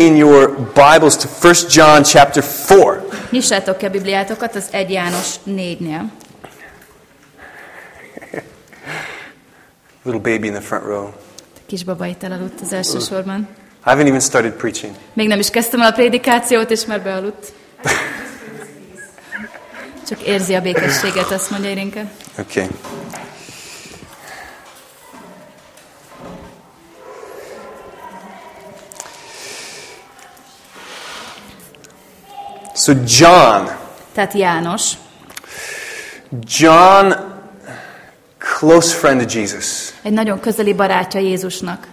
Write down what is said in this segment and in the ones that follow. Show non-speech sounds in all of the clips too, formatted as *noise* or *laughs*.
in your Bibles to 1 John chapter 4. Nyissátok ki a Bibliátokat az 1 János 4-nél. Little baby in the front row. Kisbaba itt elaludt az első sorban. I haven't even started preaching. Még nem is kezdtem el a prédikációt, és már bealudt. *laughs* Csak érzi a békességet, azt mondja Irinke. Okay. So John, Tehát János, John, close friend of Jesus. egy nagyon közeli barátja Jézusnak.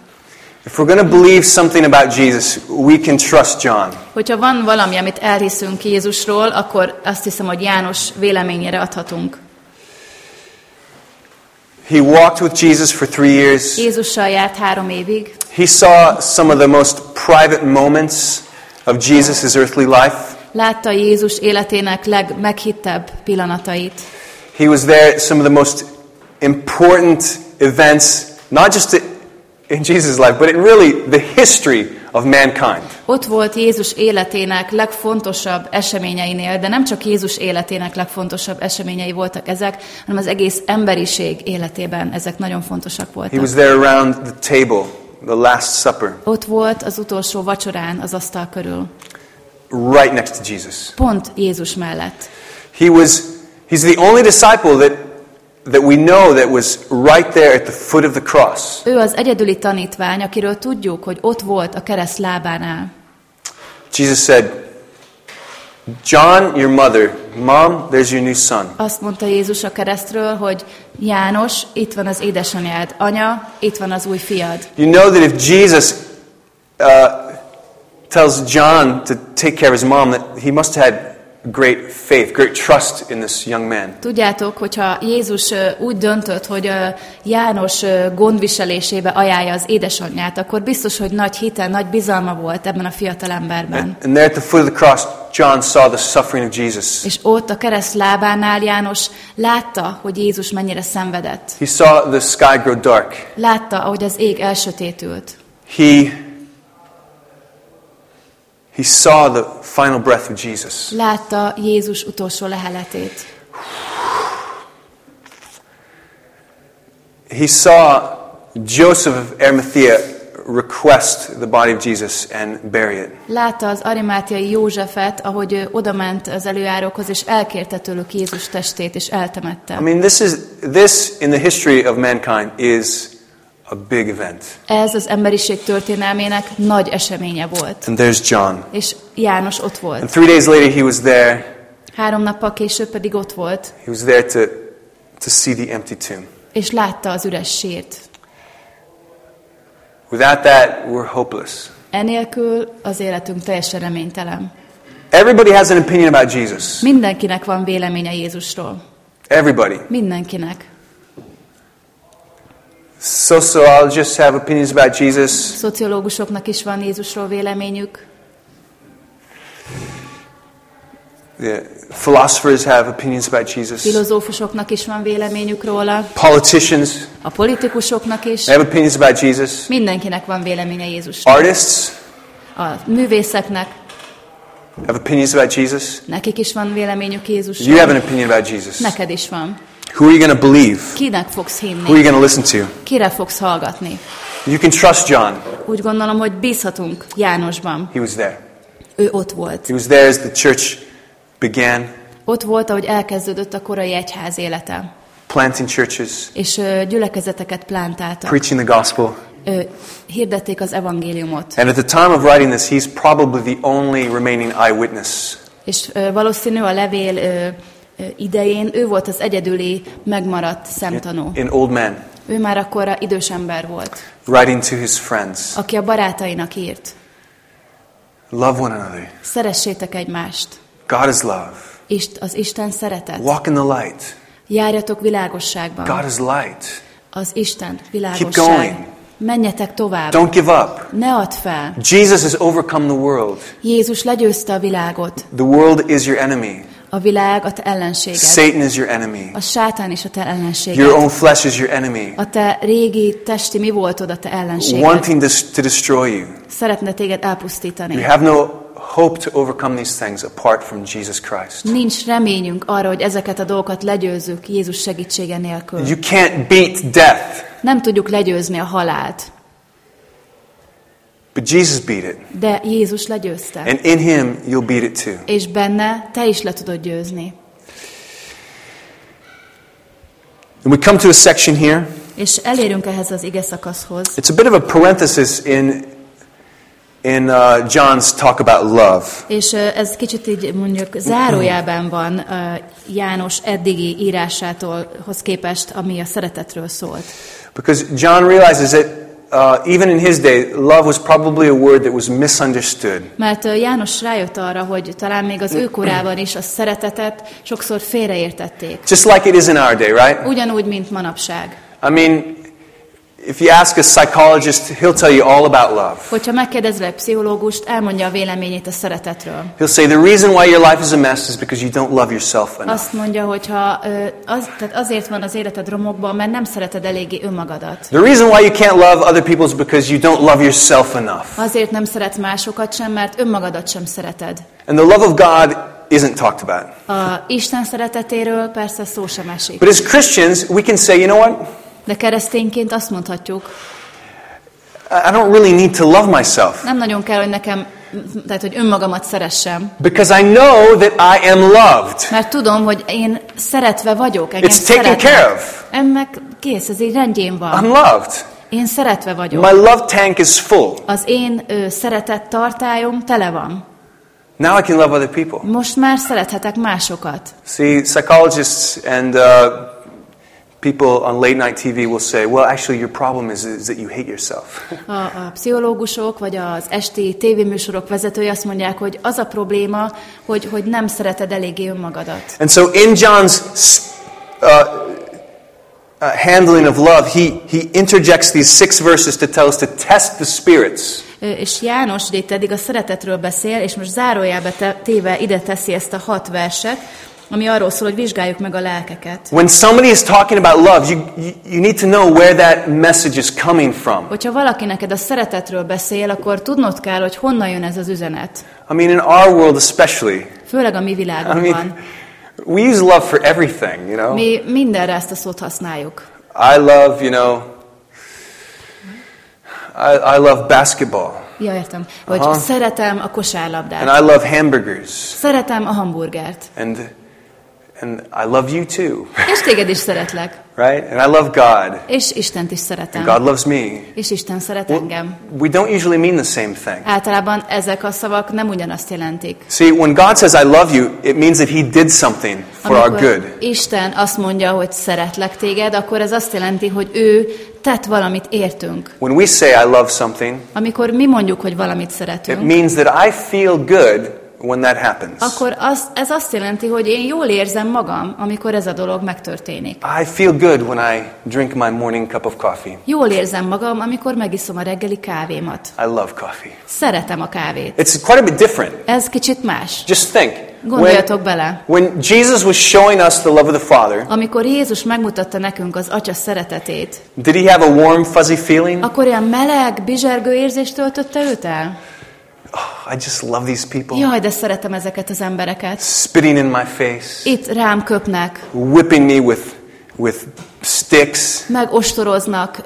If we're going to believe something about Jesus, we can trust John. Hogyha van valami, amit elhiszünk Jézusról, akkor azt hiszem, hogy János véleményére adhatunk. He walked with Jesus for three years. Jézussal járt három évig, He saw some of the most private moments of Jesus' earthly life. Látta Jézus életének legmeghittebb pillanatait. He was there at some of the most important events, not just in Jesus' life, but in really the history of mankind. Ott volt Jézus életének legfontosabb eseményeinél, de nem csak Jézus életének legfontosabb eseményei voltak ezek, hanem az egész emberiség életében ezek nagyon fontosak He voltak. was there around the table, the Last Supper, Ott volt az utolsó vacsorán az asztal körül, right next to Jesus. pont Jézus mellett. He was, he's the only disciple that, that we know that was right there at the foot of the cross. Ő az egyedüli tanítvány, akiről tudjuk, hogy ott volt a kereszt lábánál. Jesus said, John, your mother, Mom, there's your new son. Azt mondta Jézus a keresztről, hogy János, itt van az édesanyád, anya, itt van az új fiad. You know that if Jesus uh, tells John to take care of his mom, that he must have had great faith, great trust in this young man. Tudjátok, hogyha Jézus úgy döntött, hogy János gondviselésébe ajánlja az édesanyját, akkor biztos, hogy nagy hite, nagy bizalma volt ebben a fiatal emberben. And there at the foot of the cross, John saw the suffering of Jesus. És ott a kereszt lábánál János látta, hogy Jézus mennyire szenvedett. He saw the sky grow dark. Látta, ahogy az ég elsötétült. He, he saw the final breath of Jesus. Látta Jézus utolsó leheletét. He saw Joseph of Arimathea request the body of Jesus and bury it. Látta az arimátiai Józsefet, ahogy ő odament az előjárókhoz, és elkérte tőlük Jézus testét, és eltemette. I mean, this is this in the history of mankind is a big event. Ez az emberiség történelmének nagy eseménye volt. And there's John. És János ott And volt. three days later, he was there. Három nappal később pedig ott volt, He was there to, to see the empty tomb. és látta az üres sírt. Without that, we're hopeless. Enélkül az életünk teljesen reménytelen. Everybody has an opinion about Jesus. Mindenkinek van véleménye Jézusról. Everybody. Mindenkinek. Sociologists have opinions about Jesus. Szociológusoknak is van Jézusról véleményük. The philosophers have opinions about Jesus. Filozófusoknak is van véleményük róla. Politicians A politikusoknak is. have opinions about Jesus. Mindenkinek van véleménye Jézusról. Artists A művészeknek, have opinions about Jesus. nekik is van véleményük You Jézusról. have an opinion about Jesus. Neked is van. Who are you going to believe? Kinek fogsz Who are you hinni? going to listen to? Kire fogsz hallgatni? You can trust John. Úgy gondolom, hogy bízhatunk Jánosban. He was there. Ő ott volt. He was there as the church began Ott volt, ahogy elkezdődött a korai egyház élete. planting churches, És gyülekezeteket plántáltak. preaching the gospel. Ö, hirdették az evangéliumot. And at the time of writing this, he's probably the only remaining eyewitness. És valószínű a levél idején ő volt az egyedüli megmaradt szemtanú. An old man Ő már akkor idős ember volt, writing to his friends. aki a barátainak írt. Love one another. Szeressétek egymást. God is love. Ist, az Isten szeretet. Walk in the light. Járjatok világosságban. God is light. Az Isten going. világosság. Menjetek tovább. Don't give up. Ne add fel. Jesus has overcome the world. Jézus legyőzte a világot. The world is your enemy. A világ a te ellenséged. Satan is your enemy. A sátán is a te ellenséged. Your own flesh is your enemy, A te régi testi mi voltod a te ellenséged. wanting to, destroy you. Szeretne téged elpusztítani. You have no hope to overcome these things apart from Jesus Christ. Nincs reményünk arra, hogy ezeket a dolgokat legyőzzük Jézus segítsége nélkül. You can't beat death, Nem tudjuk legyőzni a halált, but Jesus beat it. de Jézus legyőzte. And in him, you'll beat it too. És benne te is le tudod győzni. And we come to a section here. És elérünk ehhez az ige szakaszhoz. It's a bit of a parenthesis in, in uh, John's talk about love. És ö, ez kicsit így mondjuk zárójában van ö, János eddigi írásától hoz képest, ami a szeretetről szólt. Because John realizes that uh, even in his day, love was probably a word that was misunderstood. Mert ö, János rájött arra, hogy talán még az ő korában is a szeretetet sokszor félreértették. Just like it is in our day, right? Ugyanúgy, mint manapság. I mean, if you ask a psychologist, he'll tell you all about love. Hogyha megkérdezve egy pszichológust, elmondja a véleményét a szeretetről. He'll say the reason why your life is a mess is because you don't love yourself enough. Azt mondja, hogy ha, ö, az, tehát azért van az életed romokban, mert nem szereted eléggé önmagadat. The reason why you can't love other people is because you don't love yourself enough. Azért nem szeretsz másokat sem, mert önmagadat sem szereted. And the love of God isn't talked about. A Isten szeretetéről persze szó sem esik. But as Christians, we can say, you know what? De keresztényként azt mondhatjuk, I don't really need to love myself nem nagyon kell, hogy nekem, tehát hogy önmagamat szeressem, because I know that I am loved. mert tudom, hogy én szeretve vagyok, engem It's taken szeretnek. care of. Ennek kész, ez így rendjén I'm van. loved. Én szeretve vagyok. My love tank is full. Az én ö, szeretett tartályom tele van. Now I can love other people. Most már szerethetek másokat. See, psychologists and uh, people on late night TV will say, well, actually, your problem is, is that you hate yourself. *laughs* A, a pszichológusok vagy az esti tévéműsorok vezetői azt mondják, hogy az a probléma, hogy, hogy nem szereted eléggé önmagadat. and so, in John's uh, uh, handling of love, he, he interjects these six verses to tell us to test the spirits. És János ugye itt eddig a szeretetről beszél, és most zárójelbe téve ide teszi ezt a hat verset, ami arról szól, hogy vizsgáljuk meg a lelkeket. When somebody is talking about love, you, you, you need to know where that message is coming from. Hogyha valaki neked a szeretetről beszél, akkor tudnod kell, hogy honnan jön ez az üzenet. I mean, in our world especially, Főleg a mi I világunkban. mean, we use love for everything, you know? Mi mindenre ezt a szót használjuk. I love, you know, I, I love basketball. Ja, értem. Hogy Aha. szeretem a kosárlabdát. And I love hamburgers. Szeretem a hamburgert. And, and I love you too, És téged is szeretlek. right? And I love God. És Istent is And szeretem. God loves me. És Isten szeret Well, engem. we don't usually mean the same thing. Általában ezek a szavak nem ugyanazt jelentik. See, when God says I love you, it means that He did something for our good. Isten azt mondja, hogy szeretlek téged, akkor ez azt jelenti, hogy ő tett valamit értünk. When we say I love something, Amikor mi mondjuk, hogy valamit it szeretünk, means that I feel good when that happens. akkor az, ez azt jelenti, hogy én jól érzem magam, amikor ez a dolog megtörténik. I feel good when I drink my morning cup of coffee. Jól érzem magam, amikor megiszom a reggeli kávémat. I love coffee. Szeretem a kávét. It's quite a bit different. Ez kicsit más. Just think. Gondoljatok bele. When Jesus was showing us the love of the Father, Amikor Jézus megmutatta nekünk az Atya szeretetét, did he have a warm, fuzzy feeling? akkor ilyen meleg, bizsergő érzést töltötte őt el? Oh, I just love these people. Jaj, de szeretem ezeket az embereket. Spitting in my face, Itt rám köpnek, whipping me with, with sticks, megostoroznak,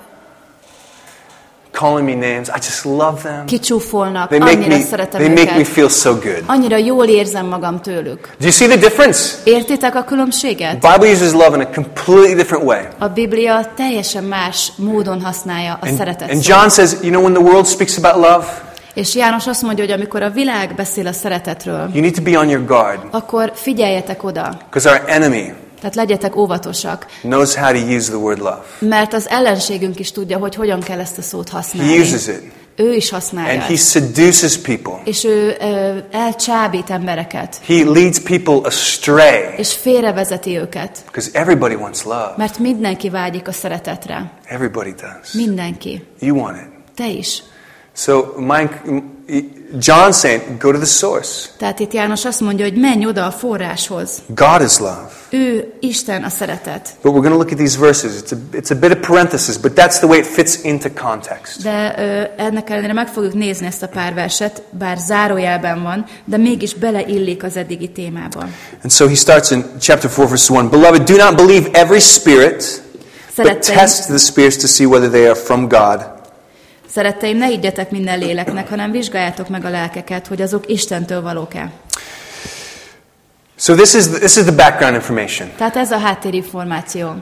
calling me names. I just love them. kicsúfolnak, They make annyira me, szeretem they make me őket. feel so good. Annyira jól érzem magam tőlük. Do you see the difference? Értitek a különbséget? The Bible uses love in a completely different way. A Biblia teljesen más módon használja a And, szeretet and. John says, you know, when the world speaks about love, És János azt mondja, hogy amikor a világ beszél a szeretetről, you need to be on your guard akkor figyeljetek oda. because our enemy Tehát legyetek óvatosak, knows how to use the word love. mert az ellenségünk is tudja, hogy hogyan kell ezt a szót He használni. uses it Ő is használja. and he seduces people. És ő ö, elcsábít embereket, He leads people astray és félrevezeti őket, because everybody wants love. mert mindenki vágyik a szeretetre. Everybody does. Mindenki. You want it. Te is. So my, John's saying, go to the source. Tehát itt János azt mondja, hogy menj oda a forráshoz. God is love. Ő Isten a szeretet. But we're going to look at these verses. It's a, it's a bit of parenthesis, but that's the way it fits into context. De ö, ennek ellenére meg fogjuk nézni ezt a pár verset, bár zárójelben van, de mégis beleillik az eddigi témába. And so he starts in chapter 4, verse 1. Beloved, do not believe every spirit, but test the spirits to see whether they are from God. Szeretteim, ne higgyetek minden léleknek, hanem vizsgáljátok meg a lelkeket, hogy azok Istentől valók-e. So this is, this is the background information. Tehát ez a háttérinformáció.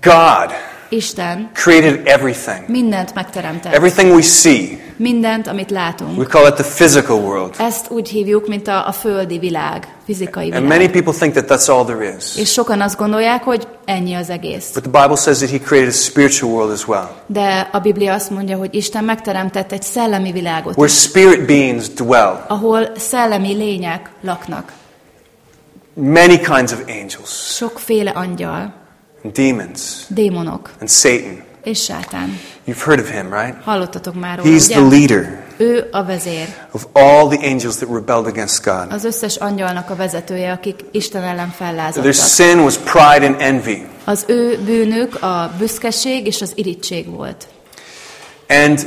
God Isten created everything. mindent megteremtett. Everything we see. Mindent, amit látunk. We call it the physical world. Ezt úgy hívjuk, mint a, a földi világ, fizikai And many világ. people think that that's all there is. És sokan azt gondolják, hogy ennyi az egész. But the Bible says that he created a spiritual world as well, De a Biblia azt mondja, hogy Isten megteremtett egy szellemi világot, where spirit beings dwell. ahol szellemi lények laknak. Many kinds of angels, Sokféle angyal, and demons, démonok and Satan. És sátán. You've heard of him, right? Hallottatok már róla, He's the ugye? leader Ő a vezér. of all the angels that rebelled against God. Az összes angyalnak a vezetője, akik Isten ellen Their fellázadtak. sin was pride and envy. Az ő bűnük a büszkeség és az irítség volt. And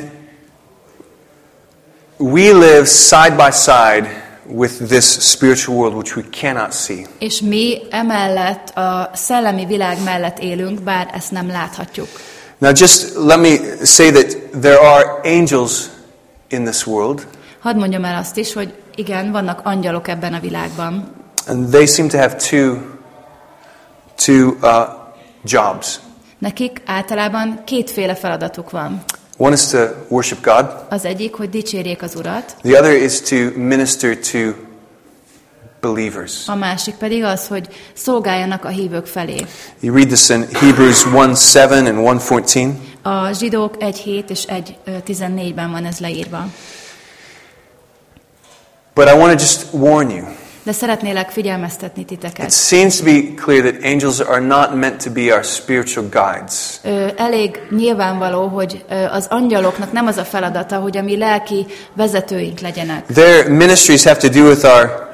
we live side by side with this spiritual world which we cannot see. És mi emellett a szellemi világ mellett élünk, bár ezt nem láthatjuk. Now, just let me say that there are angels in this world, Hadd mondjam el azt is, hogy igen, vannak angyalok ebben a világban, and they seem to have two, two uh, jobs. Nekik általában kétféle feladatuk van. One is to worship God, Az egyik, hogy dicsérjék az Urat, the other is to minister to believers. a másik pedig az, hogy szolgáljanak a hívők felé. You read this in Hebrews 1 7 and 114. A zsidók 1.7 és 1.14-ben van ez leírva. But I want to just warn you. De szeretnélek figyelmeztetni It titeket. seems to be clear that angels are not meant to be our spiritual guides. Ö, elég nyilvánvaló, hogy ö, az angyaloknak nem az a feladata, hogy a mi lelki vezetőink legyenek. Their ministries have to do with our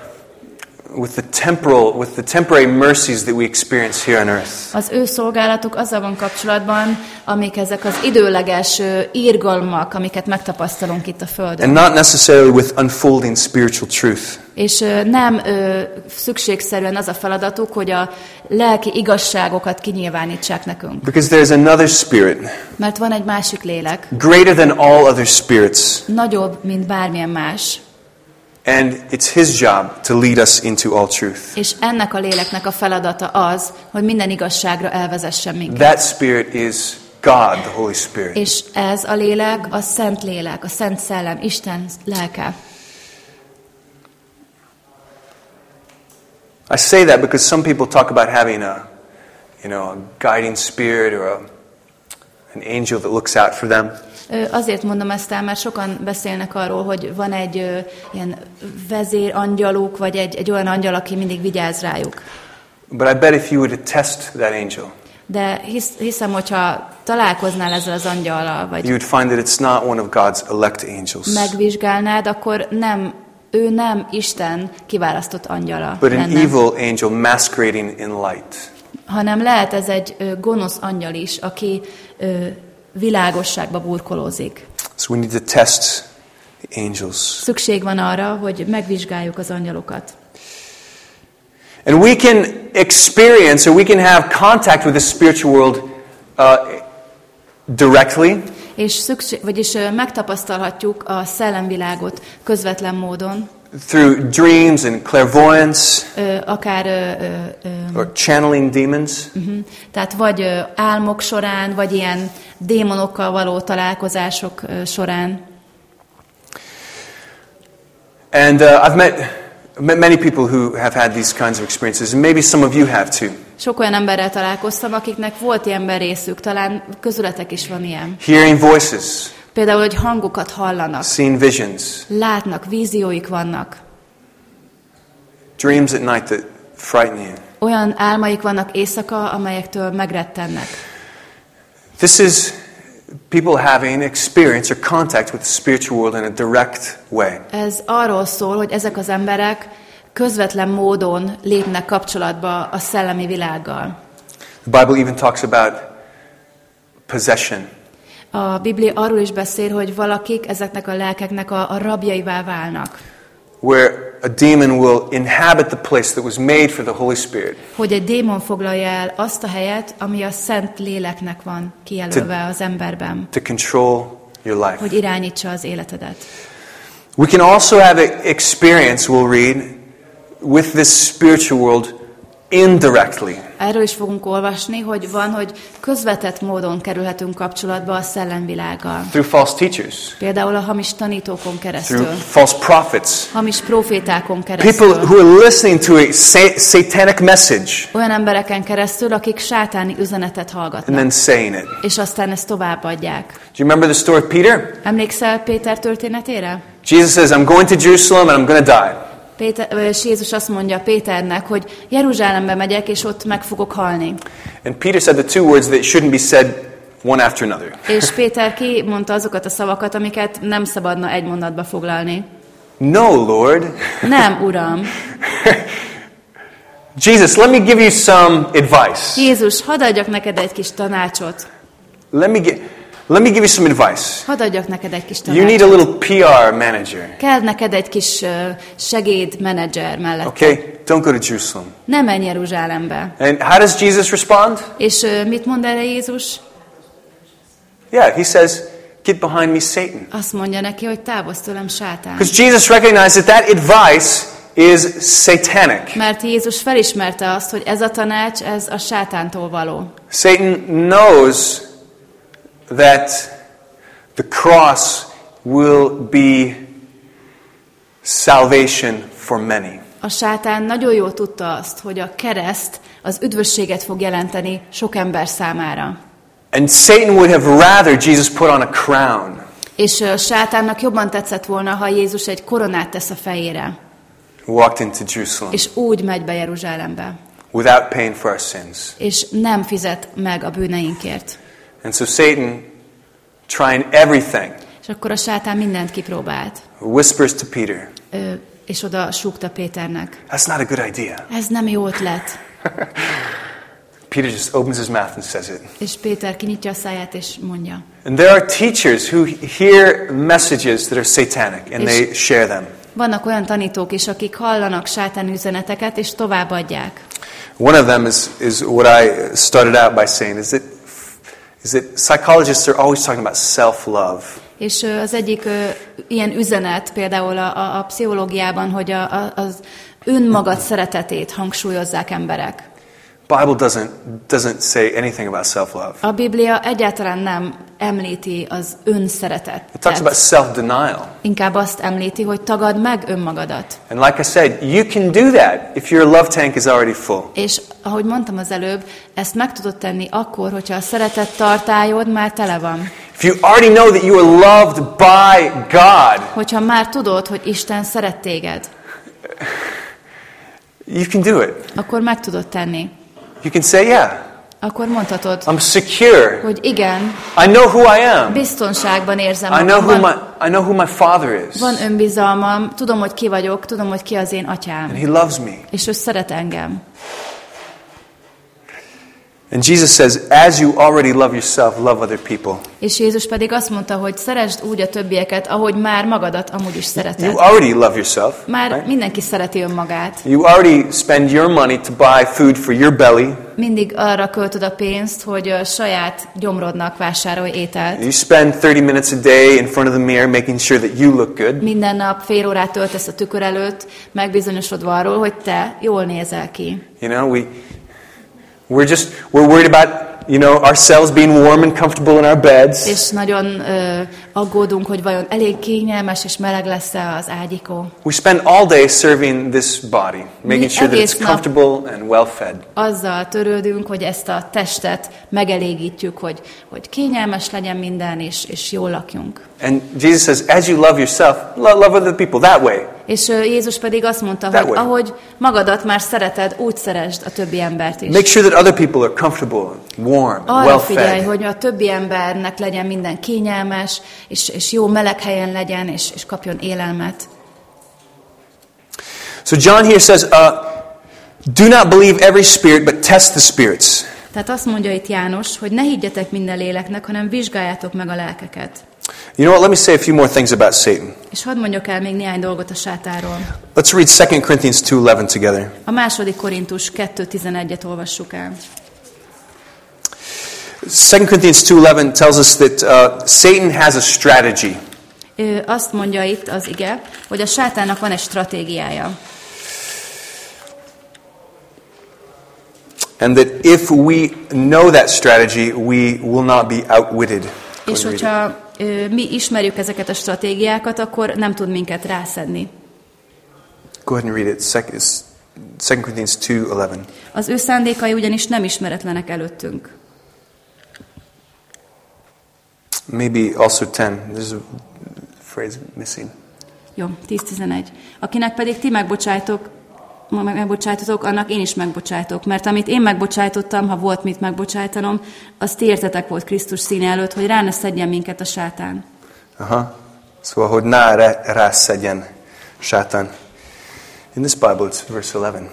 with the temporal with the temporary mercies that we experience here on earth. Az ő szolgálatuk azzal van kapcsolatban, amik ezek az időleges írgalmak, amiket megtapasztalunk itt a Földön. And not necessarily with unfolding spiritual truth. És nem ö, szükségszerűen az a feladatuk, hogy a lelki igazságokat kinyilvánítsák nekünk. Because there's another spirit, Mert van egy másik lélek, greater than all other spirits, nagyobb, mint bármilyen más, and it's his job to lead us into all truth. és ennek a léleknek a feladata az, hogy minden igazságra elvezessen minket. That spirit is God, the Holy Spirit. És ez a lélek a Szent Lélek, a Szent Szellem, Isten lelke. I say that because some people talk about having a, you know, a guiding spirit or a, an angel that looks out for them. Azért mondom ezt el, mert sokan beszélnek arról, hogy van egy ilyen vezér angyaluk, vagy egy, egy olyan angyal, aki mindig vigyáz rájuk. But I bet if you were to test that angel, De hisz, hiszem, hogyha találkoznál ezzel az angyallal, vagy you would find that it's not one of God's elect angels, megvizsgálnád, akkor nem, ő nem Isten kiválasztott angyala but an lenne, evil angel masquerading in light. hanem lehet ez egy ö, gonosz angyal is, aki ö, világosságba burkolózik. So we need to test the angels. Szükség van arra, hogy megvizsgáljuk az angyalokat. And we can experience or we can have contact with the spiritual world uh, directly, És szükség, vagyis megtapasztalhatjuk a szellemvilágot közvetlen módon, through dreams and clairvoyance ö, akár ö, ö, or channeling demons. mhm. tehát vagy ö, álmok során, vagy ilyen démonokkal való találkozások ö, során. And uh, I've met, met many people who have had these kinds of experiences, and maybe some of you have too. Sok olyan emberrel találkoztam, akiknek volt ilyen részük, talán közületek is van ilyen. Hearing voices, Például, hogy hangokat hallanak, seeing visions, látnak, vízióik vannak. dreams at night that frighten you. Olyan álmaik vannak éjszaka, amelyektől megrettennek. This is people having experience or contact with the spiritual world in a direct way. Ez arról szól, hogy ezek az emberek közvetlen módon lépnek kapcsolatba a szellemi világgal. The Bible even talks about possession. A Biblia arról is beszél, hogy valakik ezeknek a lelkeknek a, a rabjaivá válnak. where a demon will inhabit the place that was made for the Holy Spirit Hogy egy démon foglalja el azt a helyet, ami a szent léleknek van kijelölve az emberben. to control your life. Hogy irányítsa az életedet. We can also have an experience, we'll read, with this spiritual world indirectly. Erről is fogunk olvasni, hogy van, hogy közvetett módon kerülhetünk kapcsolatba a szellemvilággal. Through false teachers, Például a hamis tanítókon through keresztül, false prophets, hamis profétákon people keresztül, who are listening to a sa- satanic message olyan embereken keresztül, akik sátáni üzenetet and hallgatnak, then saying it. és aztán ezt továbbadják. Do you remember the story of Peter? Emlékszel Péter történetére? Jesus says, I'm going to Jerusalem and I'm going to die. Péter, és Jézus azt mondja Péternek, hogy Jeruzsálembe megyek, és ott meg fogok halni. And Peter said the two words that shouldn't be said one after another. És Péter kimondta azokat a szavakat, amiket nem szabadna egy mondatba foglalni. No, Lord. Nem, Uram. *laughs* Jesus, let me give you some advice. Jézus, hadd adjak neked egy kis tanácsot. Let me, get, let me give you some advice. Hadd adjak neked egy kis You need a tanácsot. little PR manager. Kell neked egy kis ö, segédmenedzser mellett. Okay? Don't go to Jerusalem. Ne menj Jeruzsálembe. And how does Jesus respond? És ö, mit mond erre Jézus? Yeah, he says, Get behind me, Satan. Azt mondja neki, hogy távozz tőlem sátán. Because Jesus recognized that that advice is satanic. Mert Jézus felismerte azt, hogy ez a tanács, ez a sátántól való. Satan knows that the cross will be salvation for many. A sátán nagyon jól tudta azt, hogy a kereszt az üdvösséget fog jelenteni sok ember számára. And Satan would have rather Jesus put on a crown És ö, sátánnak jobban tetszett volna, ha Jézus egy koronát tesz a fejére, walked into Jerusalem és úgy megy be Jeruzsálembe, without paying for our sins. és nem fizet meg a bűneinkért. And so Satan, trying everything, És akkor a sátán mindent kipróbált, whispers to Peter, ö, és oda súgta Péternek. That's not a good idea. Ez nem jó ötlet. *laughs* Peter just opens his mouth and says it. És Péter kinyitja a száját, és mondja. And there are teachers who hear messages that are satanic and they share them. Vannak olyan tanítók is, akik hallanak sátán üzeneteket, és továbbadják. One of them is, is what I started out by saying is that, psychologists are always talking about self love. És az egyik ilyen üzenet például a, a pszichológiában, hogy a, a, az önmagad szeretetét hangsúlyozzák emberek. Bible doesn't, doesn't say anything about self love. A Biblia egyáltalán nem említi az It önszeretetet. talks about self denial. Inkább azt említi, hogy tagad meg önmagadat. And like I said, you can do that if your love tank is already full. És ahogy mondtam az előbb, ezt meg tudod tenni akkor, hogyha a szeretet tartályod már tele van. If you already know that you are loved by God, Hogyha már tudod, hogy Isten szeret téged, you can do it. akkor meg tudod tenni. You can say, Yeah, Akkor mondhatod, I'm secure. hogy igen, I know who I am. biztonságban érzem I know who my, I know who my Father is. van önbizalmam, tudom, hogy ki vagyok, tudom, hogy ki az én atyám, And He loves me. és ő szeret engem. And Jesus says, As you already love yourself, love other people. És Jézus pedig azt mondta, hogy szeresd úgy a többieket, ahogy már magadat amúgy is You szereted. already love yourself. Már right? mindenki szereti önmagát. You already spend your money to buy food for your belly. Mindig arra költöd a pénzt, hogy a saját gyomrodnak vásárolj ételt. You spend 30 minutes a day in front of the mirror making sure that you look good. Minden nap fél órát töltesz a tükör előtt, megbizonyosodva arról, hogy te jól nézel ki. You know, we, we're just, we're worried about, you know, ourselves being warm and comfortable in our beds. És nagyon ö, aggódunk, hogy vajon elég kényelmes és meleg lesz-e az ágyikó. We spend all day serving this body, making sure that it's comfortable and well fed. Azzal törődünk, hogy ezt a testet megelégítjük, hogy, hogy kényelmes legyen minden, és, és jól lakjunk. And Jesus says, as you love yourself, lo- love other people that way. És Jézus pedig azt mondta, That hogy way. ahogy magadat már szereted, úgy szeresd a többi embert is. Make sure that other people are comfortable, warm, Arra well figyelj, fed. hogy a többi embernek legyen minden kényelmes, és, és jó meleg helyen legyen, és, és kapjon élelmet. So John here says, uh, do not believe every spirit, but test the spirits. Tehát azt mondja itt János, hogy ne higgyetek minden léleknek, hanem vizsgáljátok meg a lelkeket. You know what? Let me say a few more things about Satan. És hadd mondjak el még néhány dolgot a sátáról. Let's read 2 Corinthians 2.11 together. A második Korintus 2.11-et olvassuk el. 2 Corinthians 2.11 tells us that uh, Satan has a strategy. Ő azt mondja itt az ige, hogy a sátának van egy stratégiája. And that if we know that strategy, we will not be outwitted. És hogyha ö, mi ismerjük ezeket a stratégiákat, akkor nem tud minket rászedni. Go ahead and read it. 2 Corinthians 2.11. Az ő szándékai ugyanis nem ismeretlenek előttünk. Maybe also 10. There's a phrase missing. Jó, 10-11. Akinek pedig ti megbocsájtok, megbocsájtotok, annak én is megbocsájtok. Mert amit én megbocsájtottam, ha volt mit megbocsájtanom, az ti értetek volt Krisztus színe előtt, hogy rá ne szedjen minket a sátán. Aha. Szóval, hogy ne rá- rászedjen sátán. In this Bible, it's verse 11.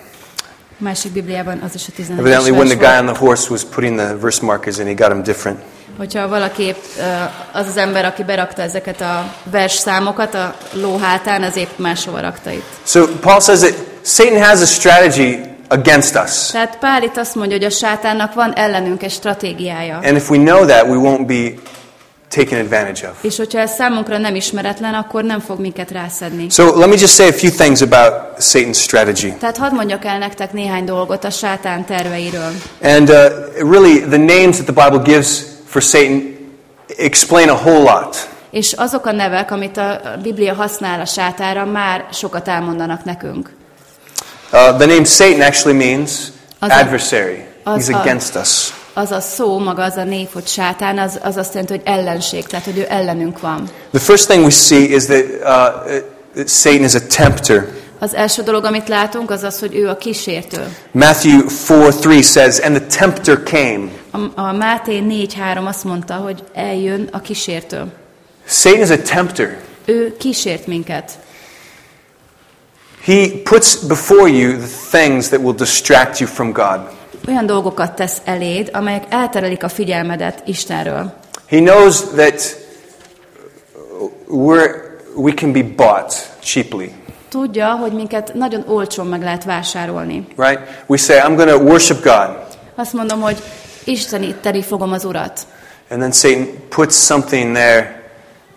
A másik Bibliában az is a 11 Evidently, when the guy on the horse was putting the verse markers in, he got them different. Hogyha valaki épp, az az ember, aki berakta ezeket a vers számokat a ló hátán, az épp máshova rakta itt. So Paul says that Satan has a strategy against us. Tehát Pál itt azt mondja, hogy a sátánnak van ellenünk egy stratégiája. And if we know that, we won't be taken advantage of. És hogyha ez számunkra nem ismeretlen, akkor nem fog minket rászedni. So let me just say a few things about Satan's strategy. Tehát hadd mondjak el nektek néhány dolgot a sátán terveiről. And uh, really, the names that the Bible gives for Satan explain a whole lot. És azok a nevek, amit a Biblia használ a sátára, már sokat elmondanak nekünk. Uh, the name Satan actually means Az a- adversary. az He's a- against us. Az a szó, maga az a név, hogy sátán, az, az azt jelenti, hogy ellenség, tehát hogy ő ellenünk van. The first thing we see is that, uh, Satan is a tempter. Az első dolog, amit látunk, az az, hogy ő a kísértő. Matthew 4 3 says, And the tempter came. A, a Máté 4.3 azt mondta, hogy eljön a kísértő. Satan is a tempter. Ő kísért minket. He puts before you the things that will distract you from God. Olyan dolgokat tesz eléd, amelyek elterelik a figyelmedet Istenről. He knows that we're, we can be bought cheaply, Tudja, hogy minket nagyon olcsón meg lehet vásárolni. right? We say, I'm going to worship God. Azt mondom, hogy isteníteni fogom az Urat. And then Satan puts something there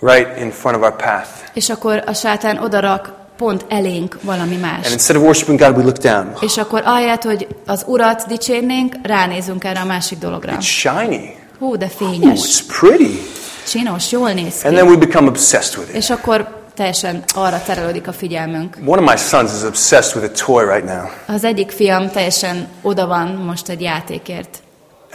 right in front of our path. És akkor a sátán odarak pont elénk valami And más. instead of worshiping God, we look down. És akkor ahelyett, hogy az Urat dicsérnénk, ránézünk erre a másik dologra. It's shiny. Hú, de Ooh, fényes, it's pretty. csinos, jól néz And then ki. we become obsessed with it. És akkor teljesen arra terelődik a figyelmünk. One of my sons is obsessed with a toy right now. Az egyik fiam teljesen oda van most egy játékért.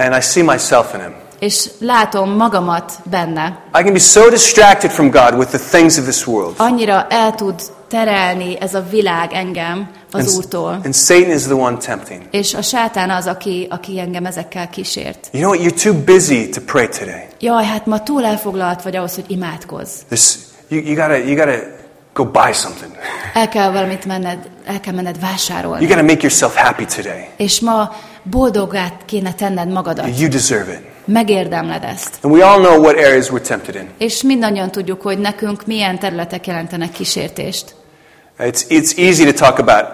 And I see myself in him. És látom magamat benne. I can be so distracted from God with the things of this world. Annyira el tud terelni ez a világ engem az Úrtól. and Satan is the one tempting. És a sátán az, aki, aki engem ezekkel kísért. You know what? You're too busy to pray today. Jaj, hát ma túl elfoglalt vagy ahhoz, hogy imádkozz. This, you, you gotta, you gotta go buy something. El kell valamit menned, el kell menned vásárolni. You gotta make yourself happy today. És ma boldogát kéne tenned magadat. You deserve it. Megérdemled ezt. And we all know what areas we're tempted in. És mindannyian tudjuk, hogy nekünk milyen területek jelentenek kísértést. It's, it's easy to talk about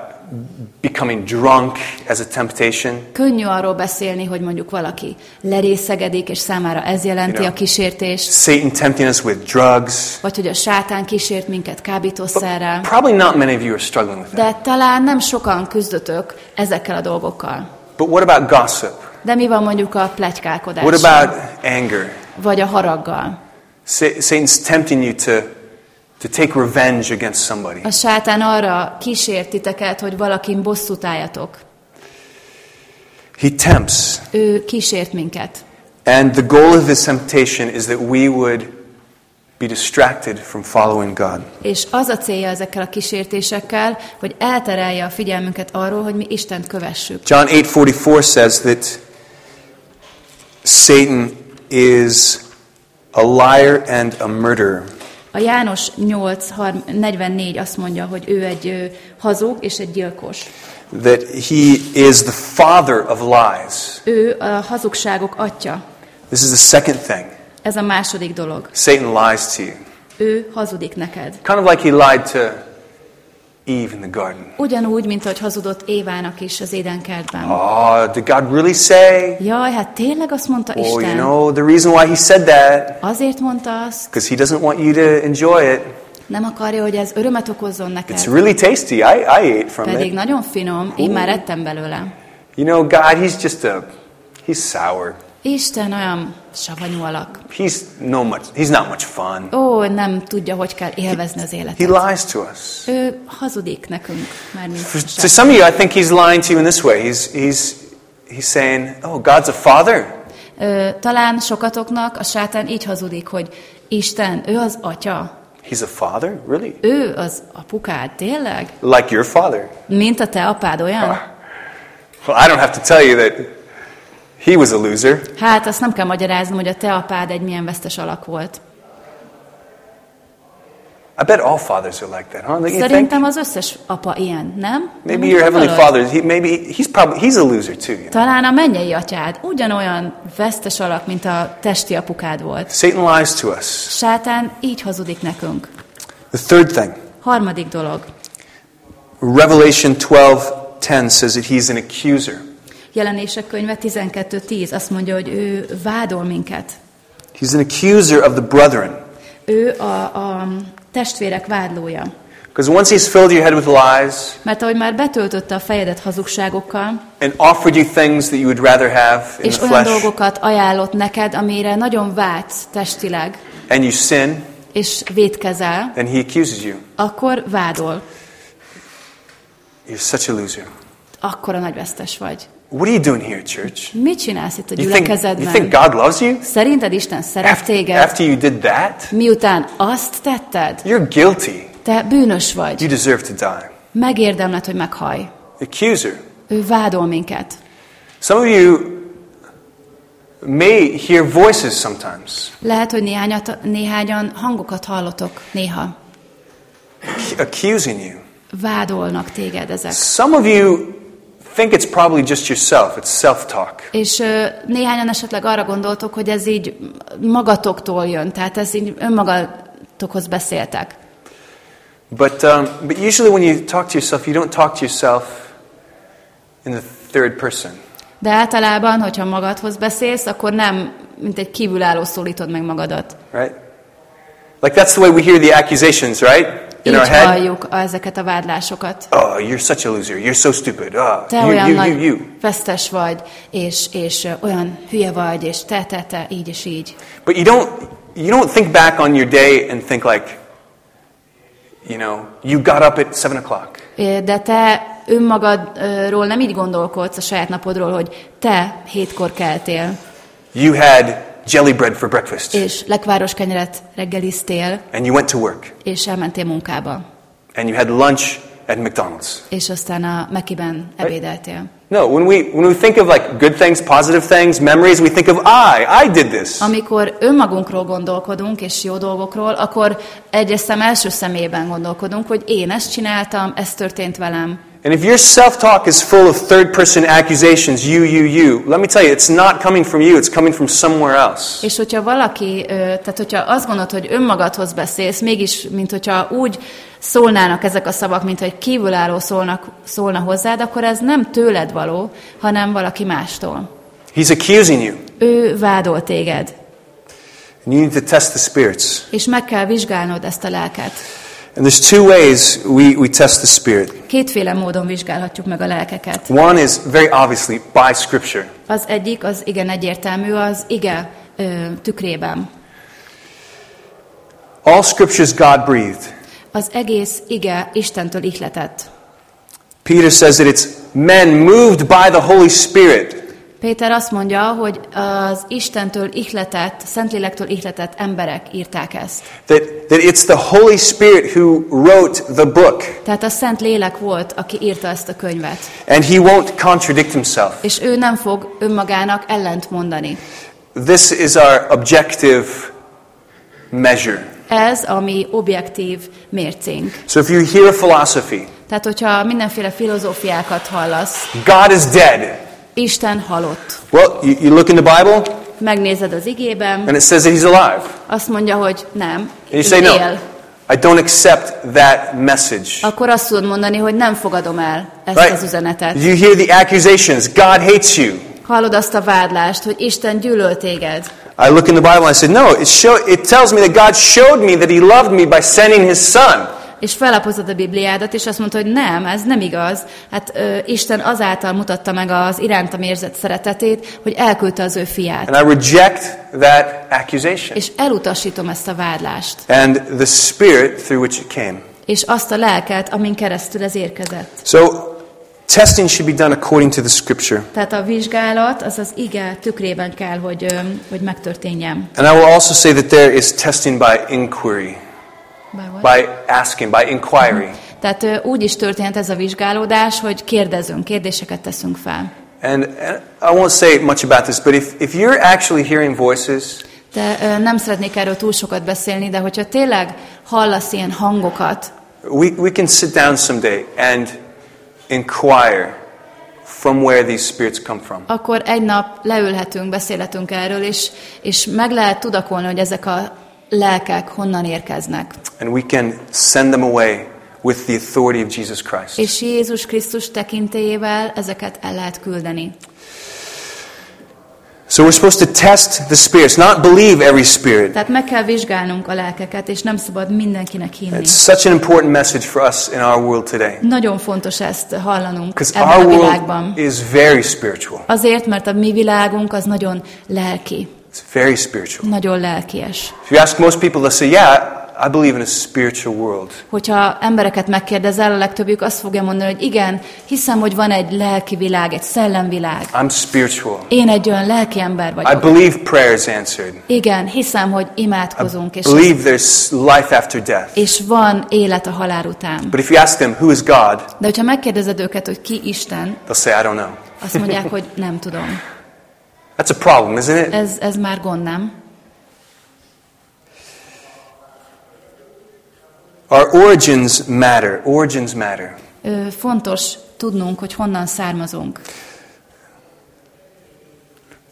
becoming drunk as a temptation. Könnyű arról beszélni, hogy mondjuk valaki lerészegedik, és számára ez jelenti You know. a kísértést, Satan tempting us with drugs. vagy hogy a sátán kísért minket kábítószerrel. Probably not many of you are struggling with that. De talán nem sokan küzdötök ezekkel a dolgokkal. But what about gossip? De mi van mondjuk a What plegykálkodással, about anger? vagy a haraggal? Sa- Satan's tempting you to, to take revenge against somebody. A sátán arra kísért titeket, hogy valakin bosszút álljatok. He tempts. Ő kísért minket. And the goal of this temptation is that we would be distracted from following God. És az a célja ezekkel a kísértésekkel, hogy elterelje a figyelmünket arról, hogy mi Istent kövessük. John 8:44 says that Satan is a liar and a murderer. A János 8.44 azt mondja, hogy ő egy hazug és egy gyilkos. That he is the father of lies. Ő a hazugságok atya. This is the second thing. Ez a második dolog. Satan lies to you. Ő hazudik neked. Kind of like he lied to Eve in the garden. Ugyanúgy, mint ahogy hazudott Évának is az édenkertben. Oh, did God really say? Jaj, hát tényleg azt mondta Oh, you Isten. know, the reason why he said that, Azért mondta azt, because he doesn't want you to enjoy it. nem akarja, hogy ez örömet okozzon It's neked. really tasty. I, I ate from Pedig it. nagyon finom, én már ettem belőle. You know, God, he's just a, he's sour. Isten olyan savanyú alak. He's no much, he's not much fun. Ó, nem tudja, hogy kell élvezni az He életet. lies to us. Ő hazudik nekünk, már mint For, to some of you, I think he's lying to you in this way. He's, he's, he's saying, oh, God's a father. Ö, Talán sokatoknak a sátán így hazudik, hogy Isten, ő az atya. He's a father? Really? Ő az apukád, tényleg? Like your father? Mint a te apád olyan? Well, I don't have to tell you that he was a loser. Hát azt nem kell magyaráznom, hogy a te apád egy milyen vesztes alak volt. I bet all fathers are like that, huh? Szerintem az összes apa ilyen, nem? Maybe your heavenly father, he, maybe he's probably he's a loser too. You know? Talán a mennyei atyád ugyanolyan vesztes alak, mint a testi apukád volt. Satan lies to us. Sátán így hazudik nekünk. The third thing, Harmadik dolog. Revelation 12:10 says that he's an accuser. Jelenések könyve 12.10 azt mondja, hogy ő vádol minket. He's an accuser of the brethren. Ő a, a testvérek vádlója. Because once he's filled your head with lies Mert ahogy már betöltötte a fejedet hazugságokkal, and offered you things that you would rather have in és the olyan flesh, dolgokat ajánlott neked, amire nagyon vágysz testileg, and you sin, és védkezel, then he accuses you. akkor vádol. You're such a loser. Akkora nagy vesztes vagy. What are you doing here, church? Mit csinálsz itt a You think, you gyülekezetben? think God loves you? Szerinted Isten szeret After, téged? after you did that? Miután azt tetted, You're guilty. te bűnös vagy. You deserve to die. Megérdemled, hogy meghaj. Accuser. Ő vádol minket. Some of you may hear voices sometimes Lehet, hogy néhányat, néhányan hangokat hallotok néha. accusing you. Vádolnak téged ezek. Some of you think it's probably just yourself, it's self talk. És néhányan esetleg arra gondoltok, hogy ez így magatoktól jön, tehát ez így önmagatokhoz beszéltek. But, um, but usually when you talk to yourself, you don't talk to yourself in the third person. De általában, hogyha magadhoz beszélsz, akkor nem, mint egy kívülálló szólítod meg magadat. Right? Like that's the way we hear the accusations, right? In Így our head. halljuk ezeket a vádlásokat. Oh, you're such a loser. You're so stupid. Oh, Te you, olyan you, you, you. vesztes vagy, és, és olyan hülye vagy, és te, te, te, így és így. But you don't you don't think back on your day and think like, you know, you got up at seven o'clock. De te önmagadról nem így gondolkodsz a saját napodról, hogy te hétkor keltél, You had jelly bread for breakfast, és lekváros kenyeret reggeliztél, and you went to work, és elmentél munkába, and you had lunch at McDonald's. és aztán a Mekiben ebédeltél. No, when we when we think of like good things, positive things, memories, we think of I. I did this. Amikor önmagunkról gondolkodunk, és jó dolgokról, akkor egyes szem első szemében gondolkodunk, hogy én ezt csináltam, ez történt velem. And if your self-talk is full of third-person accusations, you, you, you, let me tell you, it's not coming from you, it's coming from somewhere else. És hogyha valaki, tehát hogyha azt gondolod, hogy önmagadhoz beszélsz, mégis, mint hogyha úgy szólnának ezek a szavak, mint hogy kívülálló szólnak, szólna hozzád, akkor ez nem tőled való, hanem valaki mástól. He's accusing you. Ő vádol téged, And you need to test the spirits. és meg kell vizsgálnod ezt a lelket. And there's two ways we, we test the spirit. Kétféle módon vizsgálhatjuk meg a lelkeket. One is very obviously by scripture. Az egyik, az igen egyértelmű, az ige ö, tükrében. All scripture is God breathed. Az egész ige Istentől ihletett. Peter says that it's men moved by the Holy Spirit. Péter azt mondja, hogy az Istentől ihletett, Szentlélektől ihletett emberek írták ezt. That, that it's the Holy Spirit who wrote the book. Tehát a Szent Lélek volt, aki írta ezt a könyvet. And he won't contradict himself. És ő nem fog önmagának ellent mondani. This is our objective measure. Ez a mi objektív mércénk. So if you hear philosophy, Tehát, hogyha mindenféle filozófiákat hallasz, God is dead. Isten halott. Well, you, you look in the Bible Megnézed az igében, and it says that he's alive. azt mondja, hogy nem, And you say, no, él. I don't accept that message. Akkor azt tudod mondani, hogy nem fogadom el ezt az üzenetet. You hear the accusations God hates you. Hallod azt a vádlást, hogy Isten gyűlöl téged. I look in the Bible and I say, no, it, show, it tells me that God showed me that he loved me by sending his son. És felapozod a Bibliádat, és azt mondta, hogy nem, ez nem igaz. Hát ö, Isten azáltal mutatta meg az irántam érzett szeretetét, hogy elküldte az ő fiát. And I reject that accusation. És elutasítom ezt a vádlást. And the spirit through which it came. És azt a lelket, amin keresztül ez érkezett. So, testing should be done according to the scripture. Tehát a vizsgálat az az ige tükrében kell, hogy, hogy megtörténjen. And I will also say that there is testing by inquiry, By asking, by inquiry. Tehát ö, úgy is történt ez a vizsgálódás, hogy kérdezünk, kérdéseket teszünk fel. And, and I won't say much about this, but if, if you're actually hearing voices, De nem szeretnék erről túl sokat beszélni, de hogyha tényleg hallasz ilyen hangokat, we, we can sit down someday and inquire from where these spirits come from. akkor egy nap leülhetünk, beszélhetünk erről, és, és meg lehet tudakolni, hogy ezek a lelkek honnan érkeznek. And we can send them away with the authority of Jesus Christ. És Jézus Krisztus tekintélyével ezeket el lehet küldeni. So we're supposed to test the spirits, not believe every spirit. Tehát meg kell vizsgálnunk a lelkeket, és nem szabad mindenkinek hinni. It's such an important message for us in our world today. Nagyon fontos ezt hallanunk ebben our a world világban. is very spiritual. Azért, mert a mi világunk az nagyon lelki, It's very spiritual. nagyon lelkies. If you ask most people, they'll say, Yeah, I believe in a spiritual world. Hogyha embereket megkérdezel, a legtöbbjük azt fogja mondani, hogy igen, hiszem, hogy van egy lelki világ, egy szellemvilág. I'm spiritual. Én egy olyan lelki ember I vagyok. believe prayer is answered. Igen, hiszem, hogy imádkozunk, I és, believe there's life after death. és van élet a halál után. But if you ask them, Who is God? De hogyha megkérdezed őket, hogy ki Isten, They'll say, I don't know. azt mondják, hogy nem tudom. That's a problem, isn't it? Ez, ez már gond, nem? Our origins matter. Origins matter. Ö, fontos tudnunk, hogy honnan származunk.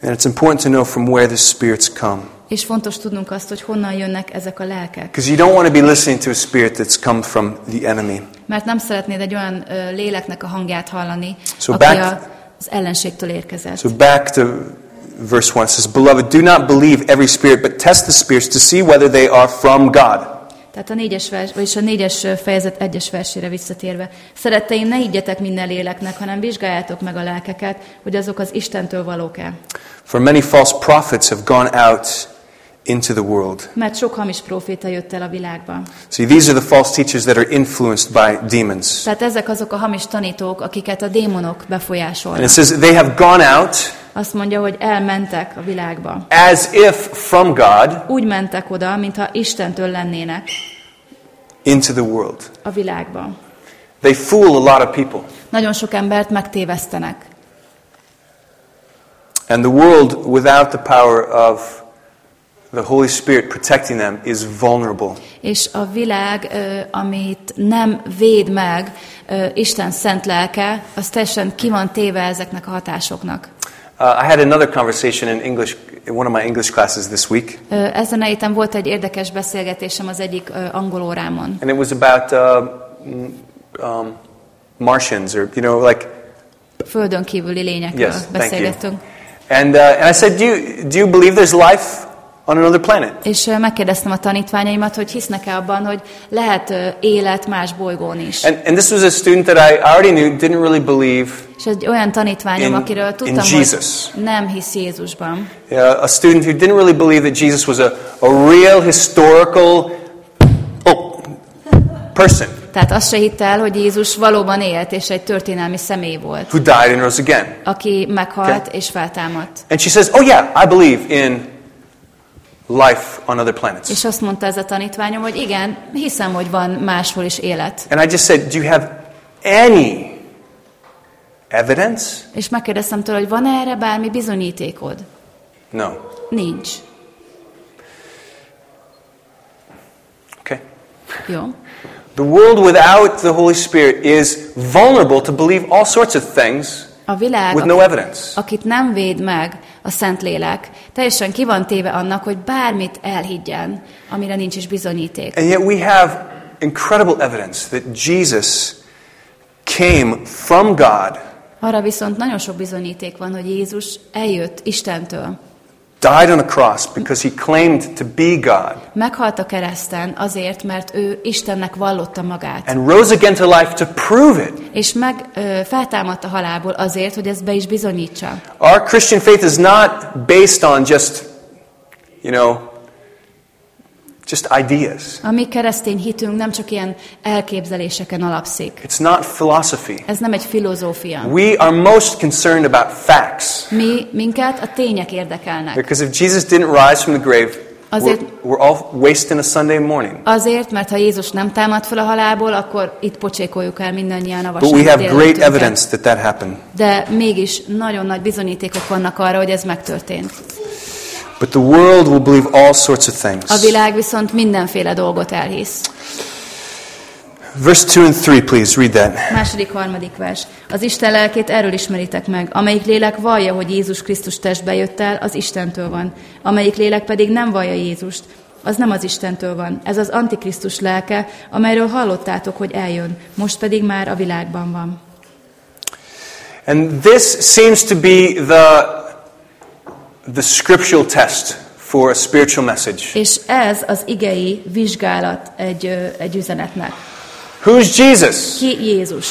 And it's important to know from where the spirits come. És fontos tudnunk azt, hogy honnan jönnek ezek a lelkek. Because you don't want to be listening to a spirit that's come from the enemy. Mert nem szeretnéd egy olyan ö, léleknek a hangját hallani, So aki back- a, az ellenségtől érkezett. So back to verse 1 it says, Beloved, do not believe every spirit, but test the spirits to see whether they are from God. Tehát a négyes, vers, vagyis a négyes fejezet egyes versére visszatérve. Szeretteim, ne higgyetek minden léleknek, hanem vizsgáljátok meg a lelkeket, hogy azok az Istentől valók-e. For many false prophets have gone out into the world. Mert sok hamis proféta jött el a világba. See, these are the false teachers that are influenced by demons. Tehát ezek azok a hamis tanítók, akiket a démonok And it befolyásolnak. says they have gone out Azt mondja, hogy elmentek a világba. as if from God Úgy mentek oda, mintha Istentől lennének into the world. a világba. They fool a lot of people. Nagyon sok embert megtévesztenek. And the world, without the power of the Holy Spirit protecting them, is vulnerable. És a világ, amit nem véd meg Isten szent lelke, az teljesen ki van téve ezeknek a hatásoknak. Uh, I had another conversation in English, in one of my English classes this week, Ö, Ezen a héten volt egy érdekes beszélgetésem az egyik ö, angol órámon. and it was about uh, um, Martians, or you know, like Földön kívüli lényekről yes, beszélgettünk. And uh, and I said, do you do you believe there's life on another planet? És megkérdeztem a tanítványaimat, hogy hisznek-e abban, hogy lehet élet más bolygón is. And and this was a student that I already knew didn't really believe. És egy olyan tanítványom, In- akiről in tudtam, Jesus. hogy nem hisz Jézusban. Uh, a student who didn't really believe that Jesus was a, a real historical oh, person. Tehát azt se hitte el, hogy Jézus valóban élt, és egy történelmi személy volt, who died and rose again. aki meghalt Okay. és feltámadt. And she says, Oh, yeah, I believe in life on other planets. És azt mondta ez a tanítványom, hogy igen, hiszem, hogy van máshol is élet. And I just said, Do you have any evidence? És megkérdeztem tőle, hogy van erre bármi bizonyítékod? No. Nincs. Okay. Jó. The world without the Holy Spirit is vulnerable to believe all sorts of things A világ, with no evidence. akit nem véd meg a Szentlélek, teljesen ki van téve annak, hogy bármit elhiggyen, amire nincs is bizonyíték. And yet we have incredible evidence that Jesus came from God, Arra viszont nagyon sok bizonyíték van, hogy Jézus eljött Istentől. Died on a cross because he claimed to be God, Meghalt a kereszten azért, mert ő Istennek vallotta magát. and rose again to life to prove it. És meg ö, feltámadt a halálból azért, hogy ezt be is bizonyítsa. Our Christian faith is not based on just, you know, just ideas. A mi keresztény hitünk nem csak ilyen elképzeléseken alapszik. It's not philosophy. Ez nem egy filozófia. We are most concerned about facts. Mi, minket a tények érdekelnek. Because if Jesus didn't rise from the grave, we're, Azért- we're all wasting a Sunday morning. Azért, mert ha Jézus nem támad fel a halálból, akkor itt pocsékoljuk el mindannyian a But we vasárnap have great evidence that that happened. De mégis nagyon nagy bizonyítékok vannak arra, hogy ez megtörtént. But the world will believe all sorts of A things. világ viszont mindenféle dolgot elhisz. Verse 2 and 3, please read that. Második, harmadik vers. Az Isten lelkét erről ismeritek meg. Amelyik lélek vallja, hogy Jézus Krisztus testbe jött el, az Istentől van. Amelyik lélek pedig nem vallja Jézust, az nem az Istentől van. Ez az Antikrisztus lelke, amelyről hallottátok, hogy eljön. Most pedig már a világban van. And this seems to be the, the scriptural test for a spiritual message. És ez az igei vizsgálat egy, egy üzenetnek. Who's Jesus? Ki Jézus?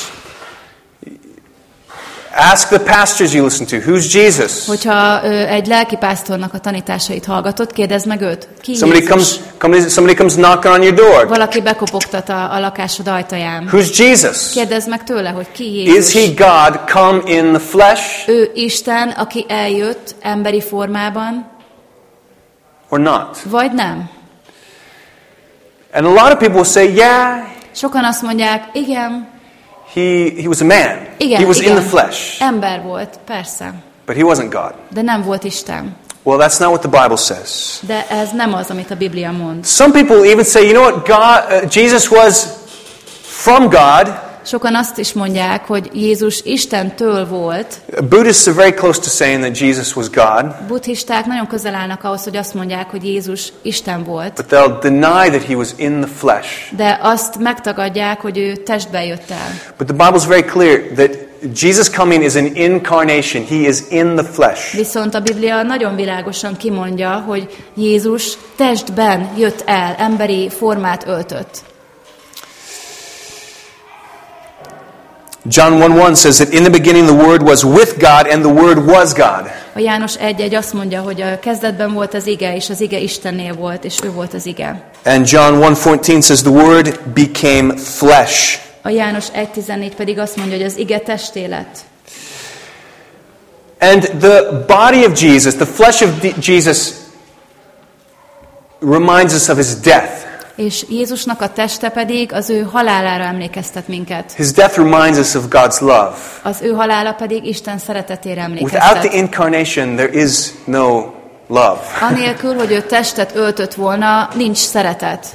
Ask the pastors you listen to. Who's Jesus? Hogyha ö, egy lelkipásztornak a tanításait hallgatod, kérdezd meg őt. Ki Somebody Jézus? comes, somebody, somebody comes knocking on your door. Valaki bekopogtat a, a lakásod ajtaján. Who's Jesus? Kérdezd meg tőle, hogy ki Is Jézus. he God come in the flesh Ő Isten, aki eljött emberi formában, or not? vagy nem? And a lot of people say, yeah, Sokan azt mondják, igen, he, he was a man. igen, he was igen. in the flesh, Ember volt, persze, but he wasn't God. de nem volt Isten. Well, that's not what the Bible says. De ez nem az, amit a Biblia mond. Some people even say, you know what, God, uh, Jesus was from God. Sokan azt is mondják, hogy Jézus Istentől volt. Buddhists are very close to saying that Jesus was God, Buddhisták nagyon közel állnak ahhoz, hogy azt mondják, hogy Jézus Isten volt. but they'll deny that he was in the flesh. De azt megtagadják, hogy ő testbe jött el. But the Bible's very clear that Jesus coming is an incarnation. He is in the flesh. Viszont a Biblia nagyon világosan kimondja, hogy Jézus testben jött el, emberi formát öltött. John 1 1 says that in the beginning the Word was with God and the Word was God. A János 1.1 azt mondja, hogy a kezdetben volt az ige, és az ige Istennél volt, és ő volt az ige. And John 1:14 says the word became flesh. A János 1.14 pedig azt mondja, hogy az ige testé lett. And the body of Jesus, the flesh of Jesus reminds us of his death. És Jézusnak a teste pedig az ő halálára emlékeztet minket. His death reminds us of God's love. Az ő halála pedig Isten szeretetére Without the emlékeztet. incarnation there is no love. Anélkül, hogy ő testet öltött volna, nincs szeretet.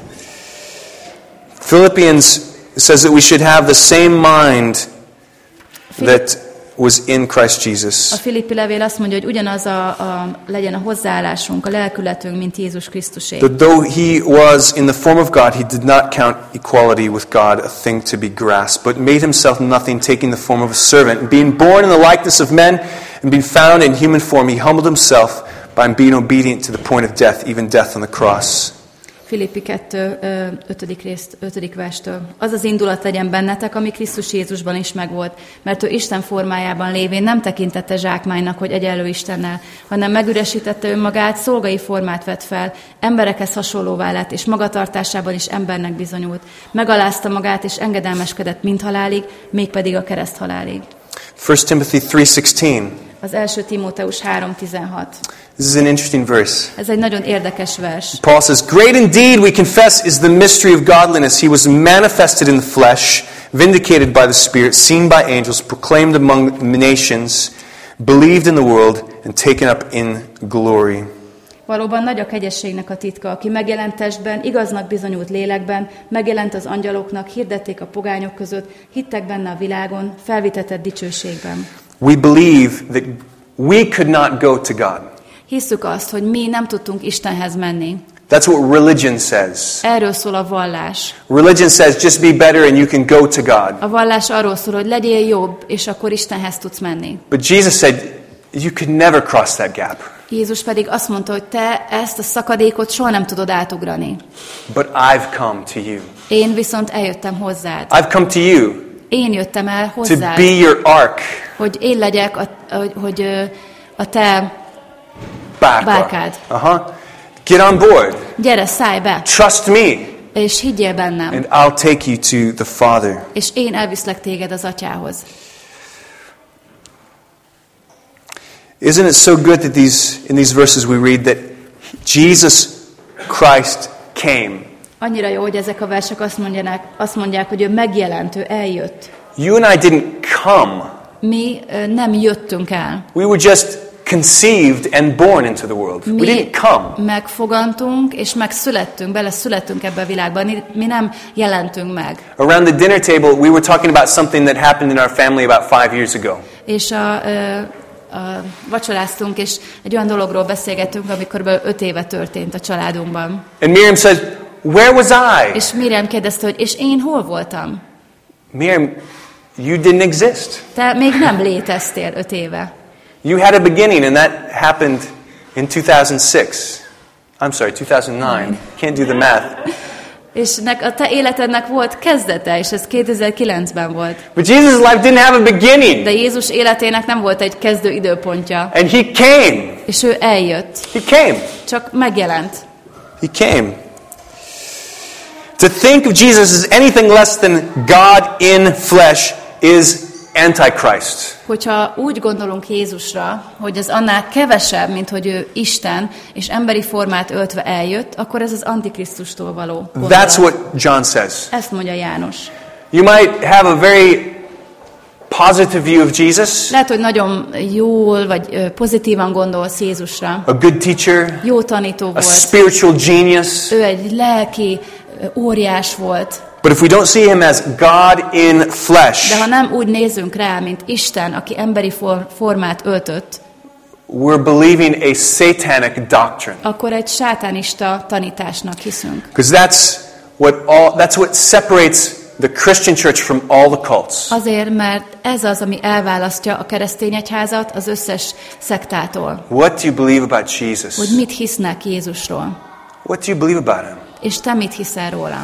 Philippians says that we should have the same mind that was in Christ Jesus. A Filippi levél azt mondja, hogy ugyanaz a, a, legyen a hozzáállásunk, a lelkületünk, mint Jézus Krisztusé. That though he was in the form of God, he did not count equality with God a thing to be grasped, but made himself nothing, taking the form of a servant. Being born in the likeness of men and being found in human form, he humbled himself by being obedient to the point of death, even death on the cross. Filippi 2, 5. részt, 5. verstől. Az az indulat legyen bennetek, ami Krisztus Jézusban is megvolt, mert ő Isten formájában lévén nem tekintette zsákmánynak, hogy egyenlő Istennel, hanem megüresítette önmagát, szolgai formát vett fel, emberekhez hasonlóvá lett, és magatartásában is embernek bizonyult. Megalázta magát, és engedelmeskedett mind halálig, mégpedig a kereszt halálig. 1 Timothy 3:16. Az első Timóteus 3.16. This is an interesting verse. Ez egy nagyon érdekes vers. Paul says, Great indeed, we confess, is the mystery of godliness. He was manifested in the flesh, vindicated by the Spirit, seen by angels, proclaimed among nations, believed in the world, and taken up in glory. Valóban nagy a kegyességnek a titka, aki megjelent testben, igaznak bizonyult lélekben, megjelent az angyaloknak, hirdették a pogányok között, hittek benne a világon, felvitetett dicsőségben. We believe that we could not go to God. Hisszük azt, hogy mi nem tudtunk Istenhez menni. That's what religion says. Erről szól a vallás. Religion says just be better and you can go to God. A vallás arról szól, hogy legyél jobb, és akkor Istenhez tudsz menni. But Jesus said you could never cross that gap. Jézus pedig azt mondta, hogy te ezt a szakadékot soha nem tudod átugrani. But I've come to you. Én viszont eljöttem hozzád. I've come to you Én jöttem el to hozzád, be your ark. Hogy én legyek a, hogy, a te Back. Bárkád. Uh-huh. Get on board. gyere, szállj be, Trust me és higgyél bennem, and I'll take you to the Father. és én elviszlek téged az atyához. Isn't it so good that these in these verses we read that Jesus Christ came. Annyira jó, hogy ezek a versek azt mondják, azt mondják hogy ő megjelent, ő eljött. You and I didn't come. Mi nem jöttünk el. We were just conceived and born into the world. We Mi didn't come. megfogantunk, és megszülettünk, beleszülettünk ebbe a világba. Mi- nem jelentünk meg. Around the dinner table, we were talking about something that happened in our family about five years ago. És a, ö, a, vacsoráztunk, és egy olyan dologról beszélgettünk, ami kb. öt éve történt a családunkban. And Miriam says, Where was I? És Miriam kérdezte, hogy és én hol voltam? Miriam, you didn't exist. Te még nem léteztél öt éve. You had a beginning, and that happened in 2006. I'm sorry, 2009. Can't do the math. És nek, a te életednek volt kezdete, és ez 2009-ben volt. But Jesus' life didn't have a beginning. De Jézus életének nem volt egy kezdő időpontja. And he came. És ő eljött. He came. Csak megjelent. He came. To think of Jesus as anything less than God in flesh is Antichrist. Hogyha úgy gondolunk Jézusra, hogy ez annál kevesebb, mint hogy ő Isten, és emberi formát öltve eljött, akkor ez az Antikrisztustól való gondolat. That's what John says. Ezt mondja János. You might have a very positive view of Jesus, Lehet, hogy nagyon jól vagy pozitívan gondolsz Jézusra. a good teacher, Jó tanító a volt. spiritual genius. Ő egy lelki óriás volt. But if we don't see him as God in flesh, De ha nem úgy nézünk rá, mint Isten, aki emberi for- formát öltött, we're believing a satanic doctrine. akkor egy sátánista tanításnak hiszünk. Because that's what all that's what separates the Christian church from all the cults. Azért, mert ez az, ami elválasztja a keresztény egyházat az összes szektától. What do you believe about Hogy Jesus? mit hisznek Jézusról. What do you believe about him? És te mit hiszel róla?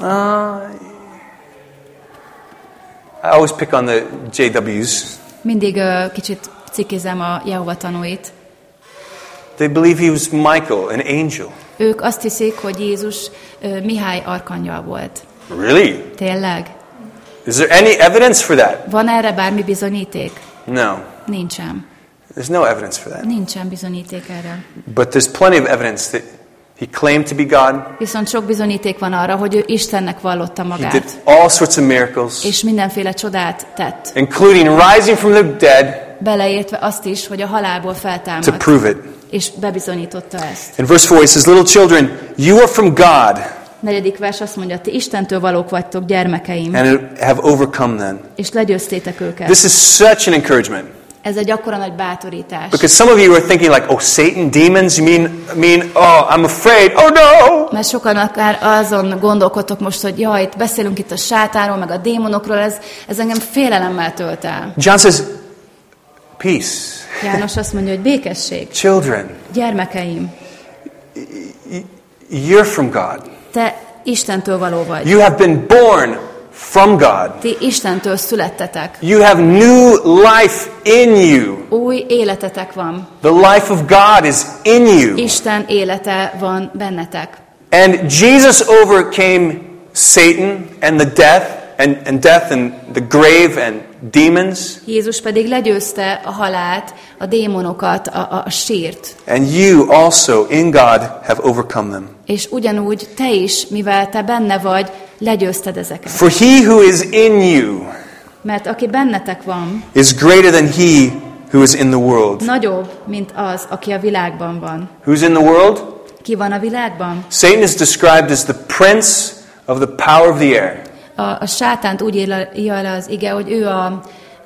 Uh, I always pick on the JWs. Mindig ö, kicsit cikizem a Jehova tanúit. They believe he was Michael, an angel. Ők azt hiszik, hogy Jézus ö, Mihály arkangyal volt. Really? Tényleg? Is there any evidence for that? Van erre bármi bizonyíték? No. Nincsen. There's no evidence for that. Nincsen bizonyíték erre. But there's plenty of evidence that he claimed to be God. Viszont sok bizonyíték van arra, hogy ő Istennek vallotta He magát. did all sorts of miracles, És mindenféle csodát tett. including rising from the dead Beleértve azt is, hogy a halálból to feltámadt. prove it. És bebizonyította ezt. In verse 4, he says, Little children, you are from God Negyedik vers azt mondja, ti Istentől valók vagytok, gyermekeim, and have overcome them. és legyőztétek őket. This is such an encouragement. Ez egy akkora nagy bátorítás. Because some of you are thinking like, oh, Satan, demons, you mean, mean, oh, I'm afraid, oh no! Mert sokan akár azon gondolkodtok most, hogy jaj, itt beszélünk itt a sátáról, meg a démonokról, ez, ez engem félelemmel tölt el. John says, peace, János azt mondja, hogy békesség, children, gyermekeim, You're from God. Te Istentől való vagy. You have been born from God. Ti Istentől születtetek. You have new life in you. Új életetek van. The life of God is in you. Isten élete van bennetek. And Jesus overcame Satan and the death and, and death and the grave and demons. Jézus pedig legyőzte a halált, a démonokat, a, a, sírt. And you also in God have overcome them. És ugyanúgy te is, mivel te benne vagy, legyőzted ezeket. For he who is in you Mert aki bennetek van, is greater than he who is in the world. nagyobb, mint az, aki a világban van. Who's in the world? Ki van a világban? Satan is described as the prince of the power of the air. A, a sátánt úgy írja le az ige, hogy ő a,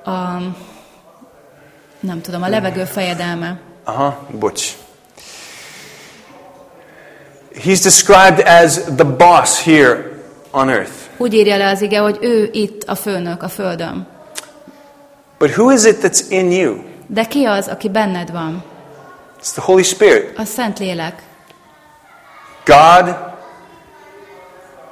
a nem tudom, a levegő fejedelme. Uh-huh, bocs. He's described as the boss here on earth. Úgy írja le az ige, hogy ő itt a főnök a földön. But who is it that's in you? De ki az, aki benned van? It's the Holy Spirit. A Szentlélek. God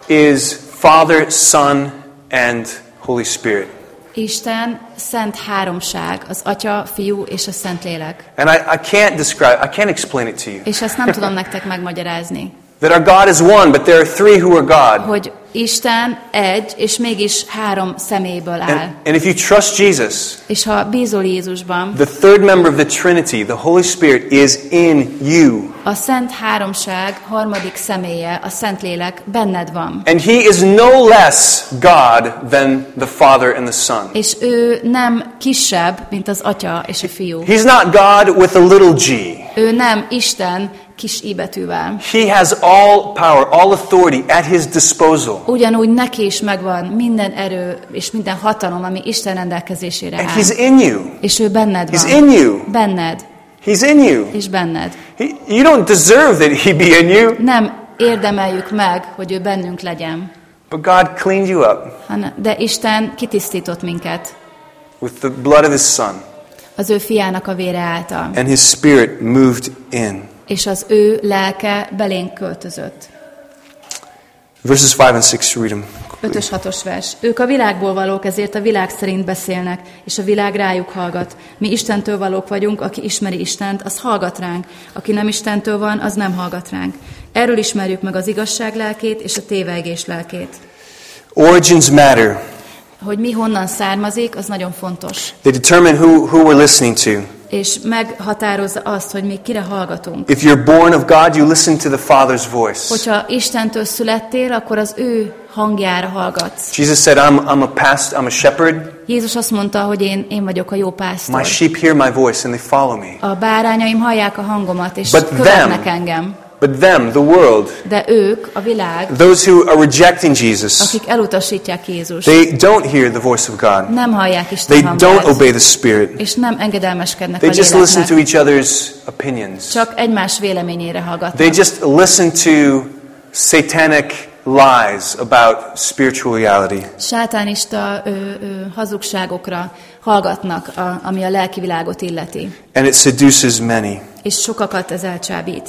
is Father, Son, and Holy Spirit. Isten szent háromság, az Atya, Fiú és a Szentlélek. And I, I can't describe, I can't explain it to you. És ezt nem tudom nektek megmagyarázni. *laughs* That our God is one, but there are three who are God. Hogy Isten egy, és mégis három személyből áll. And, and if you trust Jesus, És ha bízol Jézusban, the third member of the Trinity, the Holy Spirit, is in you. A Szent Háromság harmadik személye, a Szentlélek benned van. And he is no less God than the Father and the Son. És ő nem kisebb, mint az Atya és a Fiú. He's not God with a little g. Ő nem Isten kis i betűvel. He has all power, all authority at his disposal. Ugyanúgy neki is megvan minden erő és minden hatalom, ami Isten rendelkezésére And áll. he's in you. És ő benned He's van. in you. Benned. He's in you. És benned. He, you don't deserve that he be in you, Nem érdemeljük meg, hogy ő bennünk legyen, but God cleaned you up de Isten kitisztított minket with the blood of his Son, az ő fiának a vére által, and his Spirit moved in. és az ő lelke belénk költözött. Verses 5 and 6, read them. 5-ös 6-os vers. Ők a világból valók, ezért a világ szerint beszélnek, és a világ rájuk hallgat. Mi Istentől valók vagyunk, aki ismeri Istent, az hallgat ránk. Aki nem Istentől van, az nem hallgat ránk. Erről ismerjük meg az igazság lelkét és a tévegés lelkét. Origins matter. Hogy mi honnan származik, az nagyon fontos. They determine who, who we're listening to. És meghatározza azt, hogy mi kire hallgatunk. If you're born of God, you listen to the Father's voice. Hogyha Istentől születtél, akkor az ő hangjára hallgatsz. Jesus said, I'm, I'm a past, I'm a shepherd. Jézus azt mondta, hogy én, én vagyok a jó My pásztor. sheep hear my voice and they follow me. A bárányaim hallják a hangomat, és But követnek them- engem. But them, the world, De ők, a világ, those who are rejecting Jesus, akik elutasítják Jézust, they don't hear the voice of God. nem hallják Isten They don't hangját, obey the Spirit. és nem engedelmeskednek They a just listen to each other's opinions. Csak egymás véleményére hallgatnak. They just listen to satanic lies about spiritual reality. Sátánista ö, ö, hazugságokra hallgatnak, a, ami a lelki világot illeti. And it seduces many. És sokakat ez elcsábít.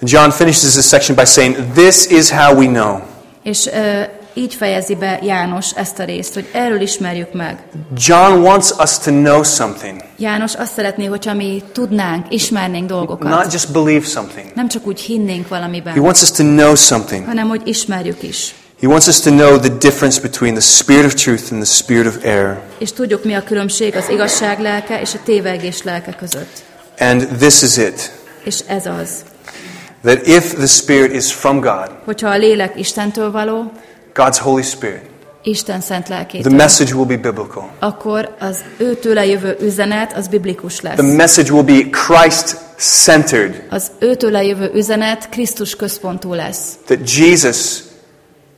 John finishes this section by saying, This is how we know. És ö, így fejezi be János ezt a részt, hogy erről ismerjük meg. John wants us to know something, János azt szeretné, hogyha mi tudnánk, ismernénk dolgokat. not just believe something. Nem csak úgy hinnénk He valamiben, wants us to know something. hanem hogy ismerjük is. He wants us to know the difference between the spirit of truth and the spirit of error. És tudjuk, mi a különbség az igazság lelke és a tévegés lelke között. And this is it És ez az. That if the spirit is from God, Hogyha a lélek Istentől való, God's Holy Spirit, Isten szent the lelkétől, message will be biblical. akkor az őtőle jövő üzenet az biblikus lesz. The message will be Christ centered, Az őtőle jövő üzenet Krisztus központú lesz. that Jesus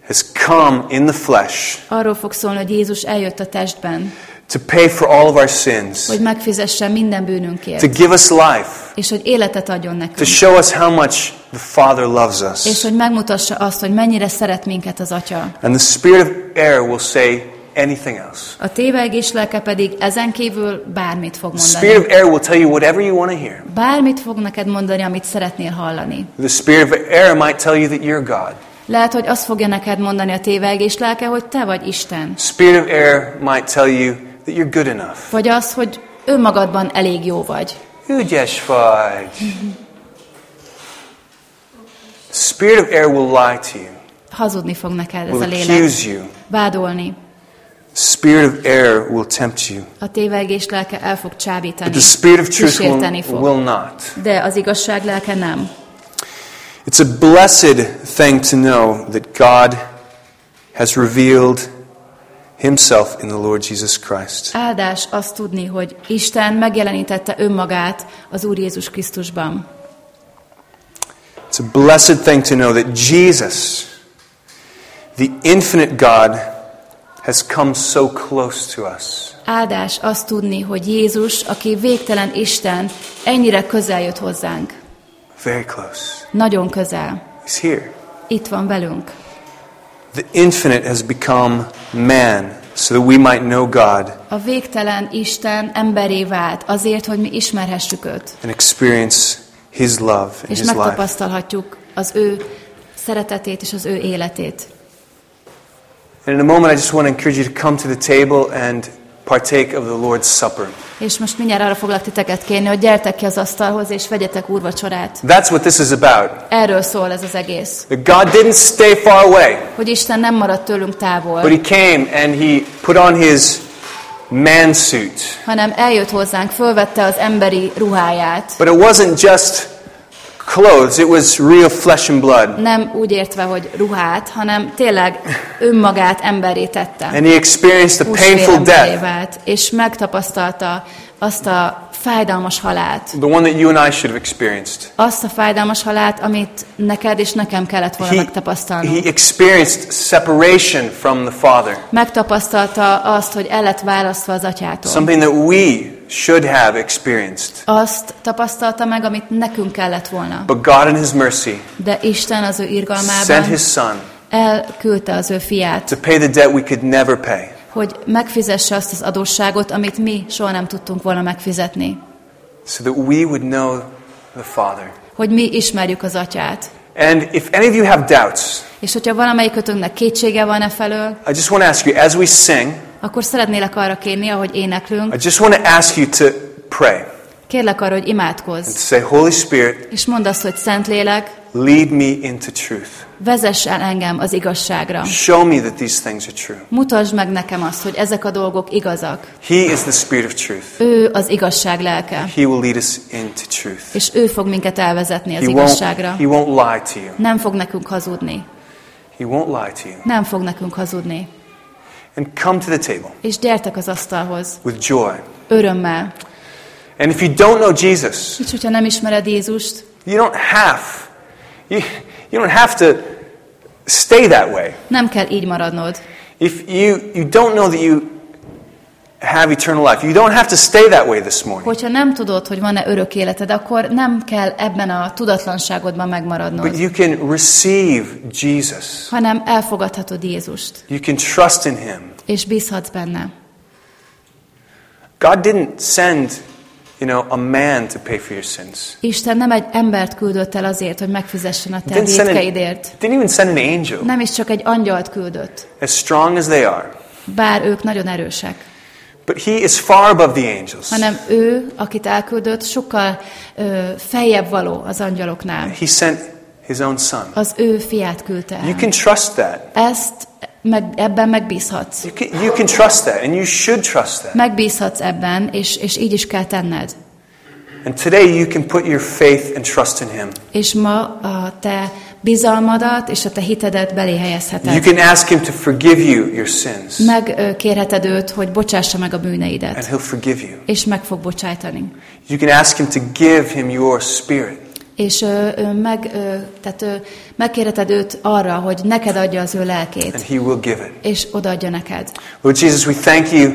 has come in the flesh Arról fog szólni, hogy Jézus eljött a testben, to pay for all of our sins, hogy megfizesse minden to bűnünkért, give us life, és hogy életet adjon to nekünk, show us how much the Father loves és us. hogy megmutassa azt, hogy mennyire szeret minket az Atya. And the spirit of error will say, anything else. A tévegés lelke pedig ezen kívül bármit fog The spirit mondani. of error will tell you whatever you want to hear. Bármit fog neked mondani, amit szeretnél hallani. The spirit of error might tell you that you're God. Lehet, hogy azt fogja neked mondani a tévegés lelke, hogy te vagy Isten. Spirit of error might tell you that you're good enough. Vagy az, hogy önmagadban elég jó vagy. Ügyes vagy. Spirit of error will lie to you, Hazudni fog neked ez a lélek. accuse you. Vádolni. Spirit of error will tempt you. A tévegés lelke el fog But csábítani. the spirit of truth will, fog. will not. De az igazság lelke nem. It's a blessed thing to know that God has revealed himself in the Lord Jesus Christ. Áldás azt tudni, hogy Isten megjelenítette önmagát az Úr Jézus Krisztusban. It's a blessed thing to know that Jesus, the infinite God, has come so close to us. Áldás azt tudni, hogy Jézus, aki végtelen Isten, ennyire közel jött hozzánk. Very close. Nagyon közel. He's here. Itt van velünk. The infinite has become man so that we might know God A végtelen Isten emberé vált azért, hogy mi ismerhessük őt. and experience his love and És his life. megtapasztalhatjuk az ő szeretetét és az ő életét. And in a moment, I just want to encourage you to come to the table and partake of the Lord's Supper. És most mindjárt arra foglak titeket kérni, hogy gyertek ki az asztalhoz, és vegyetek úrvacsorát. That's what this is about. Erről szól ez az egész. That God didn't stay far away, Hogy Isten nem maradt tőlünk but távol, He came and He put on His man suit. hanem eljött hozzánk, fölvette az emberi ruháját. But it wasn't just clothes, it was real flesh and blood. Nem úgy értve, hogy ruhát, hanem tényleg önmagát emberé tette. And He experienced a painful death, vált, és megtapasztalta azt a fájdalmas halált. the one that you and I should have experienced. Azt a fájdalmas halált, amit neked és nekem kellett volna He, megtapasztalnunk. he experienced separation from the Father, Megtapasztalta azt, hogy el lett választva az atyától. something that we should have experienced. Azt tapasztalta meg, amit nekünk kellett volna. But God, in His mercy, De Isten az ő sent His irgalmában Son elküldte az ő fiát, to pay the debt we could never pay. hogy megfizesse azt az adósságot, amit mi soha nem tudtunk volna megfizetni. so that we would know the Father. Hogy mi ismerjük az atyát. And if any of you have doubts, És hogyha valamelyikőtöknek kétsége van e felől, I just want to ask you, as we sing, akkor szeretnélek arra kérni, ahogy éneklünk, I just want to ask you to pray kérlek arra, hogy and imádkozz. to say, Holy Spirit, És mondd azt, hogy Szentlélek, lead me into truth. vezess el engem az igazságra. Show me that these things are true. Mutasd meg nekem azt, hogy ezek a dolgok igazak. He is the Spirit of truth. Ő az igazság lelke, He will lead us into truth. és ő fog minket elvezetni az He won't, igazságra. he won't lie to you. Nem fog nekünk hazudni. He won't lie to you. Nem fog nekünk hazudni. And come to the table És gyertek az asztalhoz, with joy. örömmel. And if you don't know Jesus, És hogyha nem ismered Jézust, you don't have, you, you don't have to stay that way. nem kell így maradnod. If you, you don't know that you have eternal life, you don't have to stay that way this morning. Hogyha nem tudod, hogy van-e örök életed, akkor nem kell ebben a tudatlanságodban megmaradnod, But you can receive Jesus. hanem elfogadhatod Jézust, You can trust in Him. és bízhatsz benne. God didn't send, you know, a man to pay for your sins. Isten nem egy embert küldött el azért, hogy megfizessen a te védkeidért. didn't even send an angel. Nem is csak egy angyalt küldött, As strong as they are. bár ők nagyon erősek, But He is far above the angels. hanem ő, akit elküldött, sokkal ö, feljebb való az angyaloknál. He sent His own Son. Az ő fiát küldte You el. can trust that. Ezt meg, ebben megbízhatsz. You can, you can trust that, and you should trust that. Megbízhatsz ebben, és, és így is kell tenned. And today you can put your faith and trust in Him. És ma a te bizalmadat és a te hitedet belé You helyezheted. can ask Him to forgive you your sins, Megkérheted őt, hogy bocsássa meg a and bűneidet, He'll forgive you. és meg fog bocsájtani. You can ask Him to give Him your spirit. És meg, tehát, megkérheted őt arra, hogy neked adja az ő and lelkét, He will give it. és odaadja neked. Lord Jesus, we thank you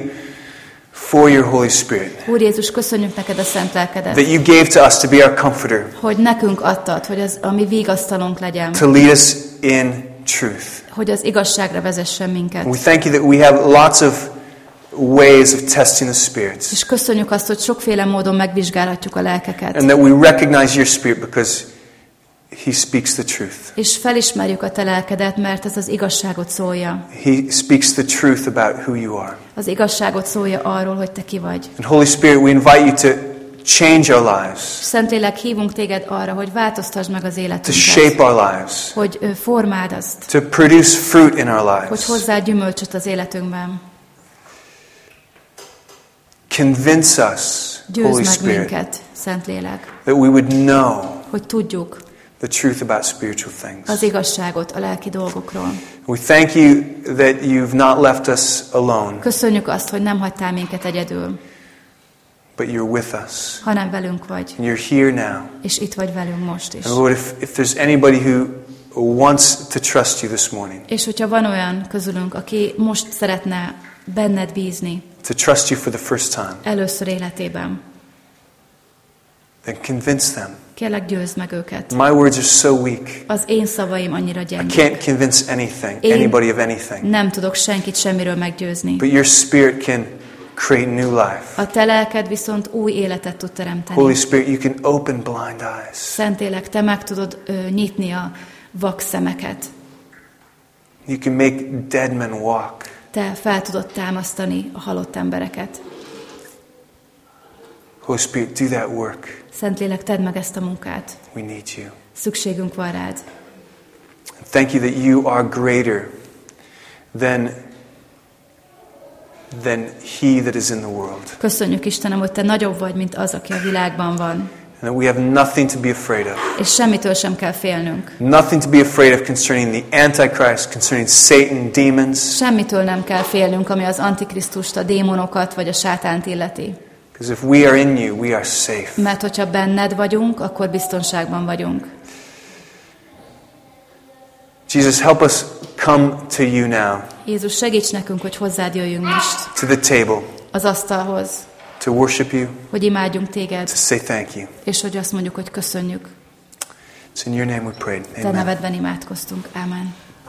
for your Holy Spirit, Úr Jézus, köszönjük neked a szent lelkedet, that you gave to us to be our comforter, hogy nekünk adtad, hogy az a mi vigasztalunk legyen, to lead us in truth. hogy az igazságra vezessen minket. And we thank you that we have lots of ways of testing the spirits. És köszönjük azt, hogy sokféle módon megvizsgálhatjuk a lelkeket. And that we recognize your spirit because he speaks the truth. És felismerjük a te lelkedet, mert ez az igazságot szólja. He speaks the truth about who you are. Az igazságot szólja arról, hogy te ki vagy. And Holy Spirit, we invite you to change our lives, Szentlélek, hívunk téged arra, hogy változtasd meg az to életünket. shape our lives, Hogy formáld azt. to produce fruit in our Hogy lives. hozzá gyümölcsöt az életünkben. Convince us, Győzd Holy meg Spirit, minket, Szentlélek. that we would know Hogy tudjuk the truth about spiritual things. az igazságot a lelki dolgokról. We thank you that you've not left us alone, Köszönjük azt, hogy nem hagytál minket egyedül, but you're with us. hanem velünk vagy. And you're here now. És itt vagy velünk most is. And Lord, if, if there's anybody who wants to trust you this morning, És hogyha van olyan közülünk, aki most szeretne benned bízni, to trust you for the first time, először életében, then convince them. kérlek győzd meg őket. My words are so weak. Az én szavaim annyira I gyengék. can't convince anything, Én- anybody of anything. Nem tudok senkit semmiről meggyőzni. But your spirit can create new life. A te lelked viszont új életet tud Holy teremteni. Spirit, you can open blind eyes. Szentélek, te meg tudod ö, nyitni a vak szemeket. You can make dead men walk. Te fel tudod támasztani a halott embereket. Holy Spirit, do that work. Szentlélek, tedd meg ezt a munkát. We need you. Szükségünk van rád. Thank you that you are greater than, than he that is in the world. Köszönjük Istenem, hogy te nagyobb vagy, mint az, aki a világban van. And that we have nothing to be afraid of. És semmitől sem kell félnünk. Nothing to be afraid of concerning the Antichrist, concerning Satan, demons. Semmitől nem kell félnünk, ami az Antikrisztust, a démonokat vagy a sátánt illeti. Because if we are in you, we are safe. Mert hogyha benned vagyunk, akkor biztonságban vagyunk. Jesus, help us come to you now, Jézus, segíts nekünk, hogy hozzád jöjjünk most to the table, az asztalhoz, to worship you, hogy imádjunk téged, to say thank you. és hogy azt mondjuk, hogy köszönjük. It's in your name we prayed. Te Amen. nevedben imádkoztunk. Ámen.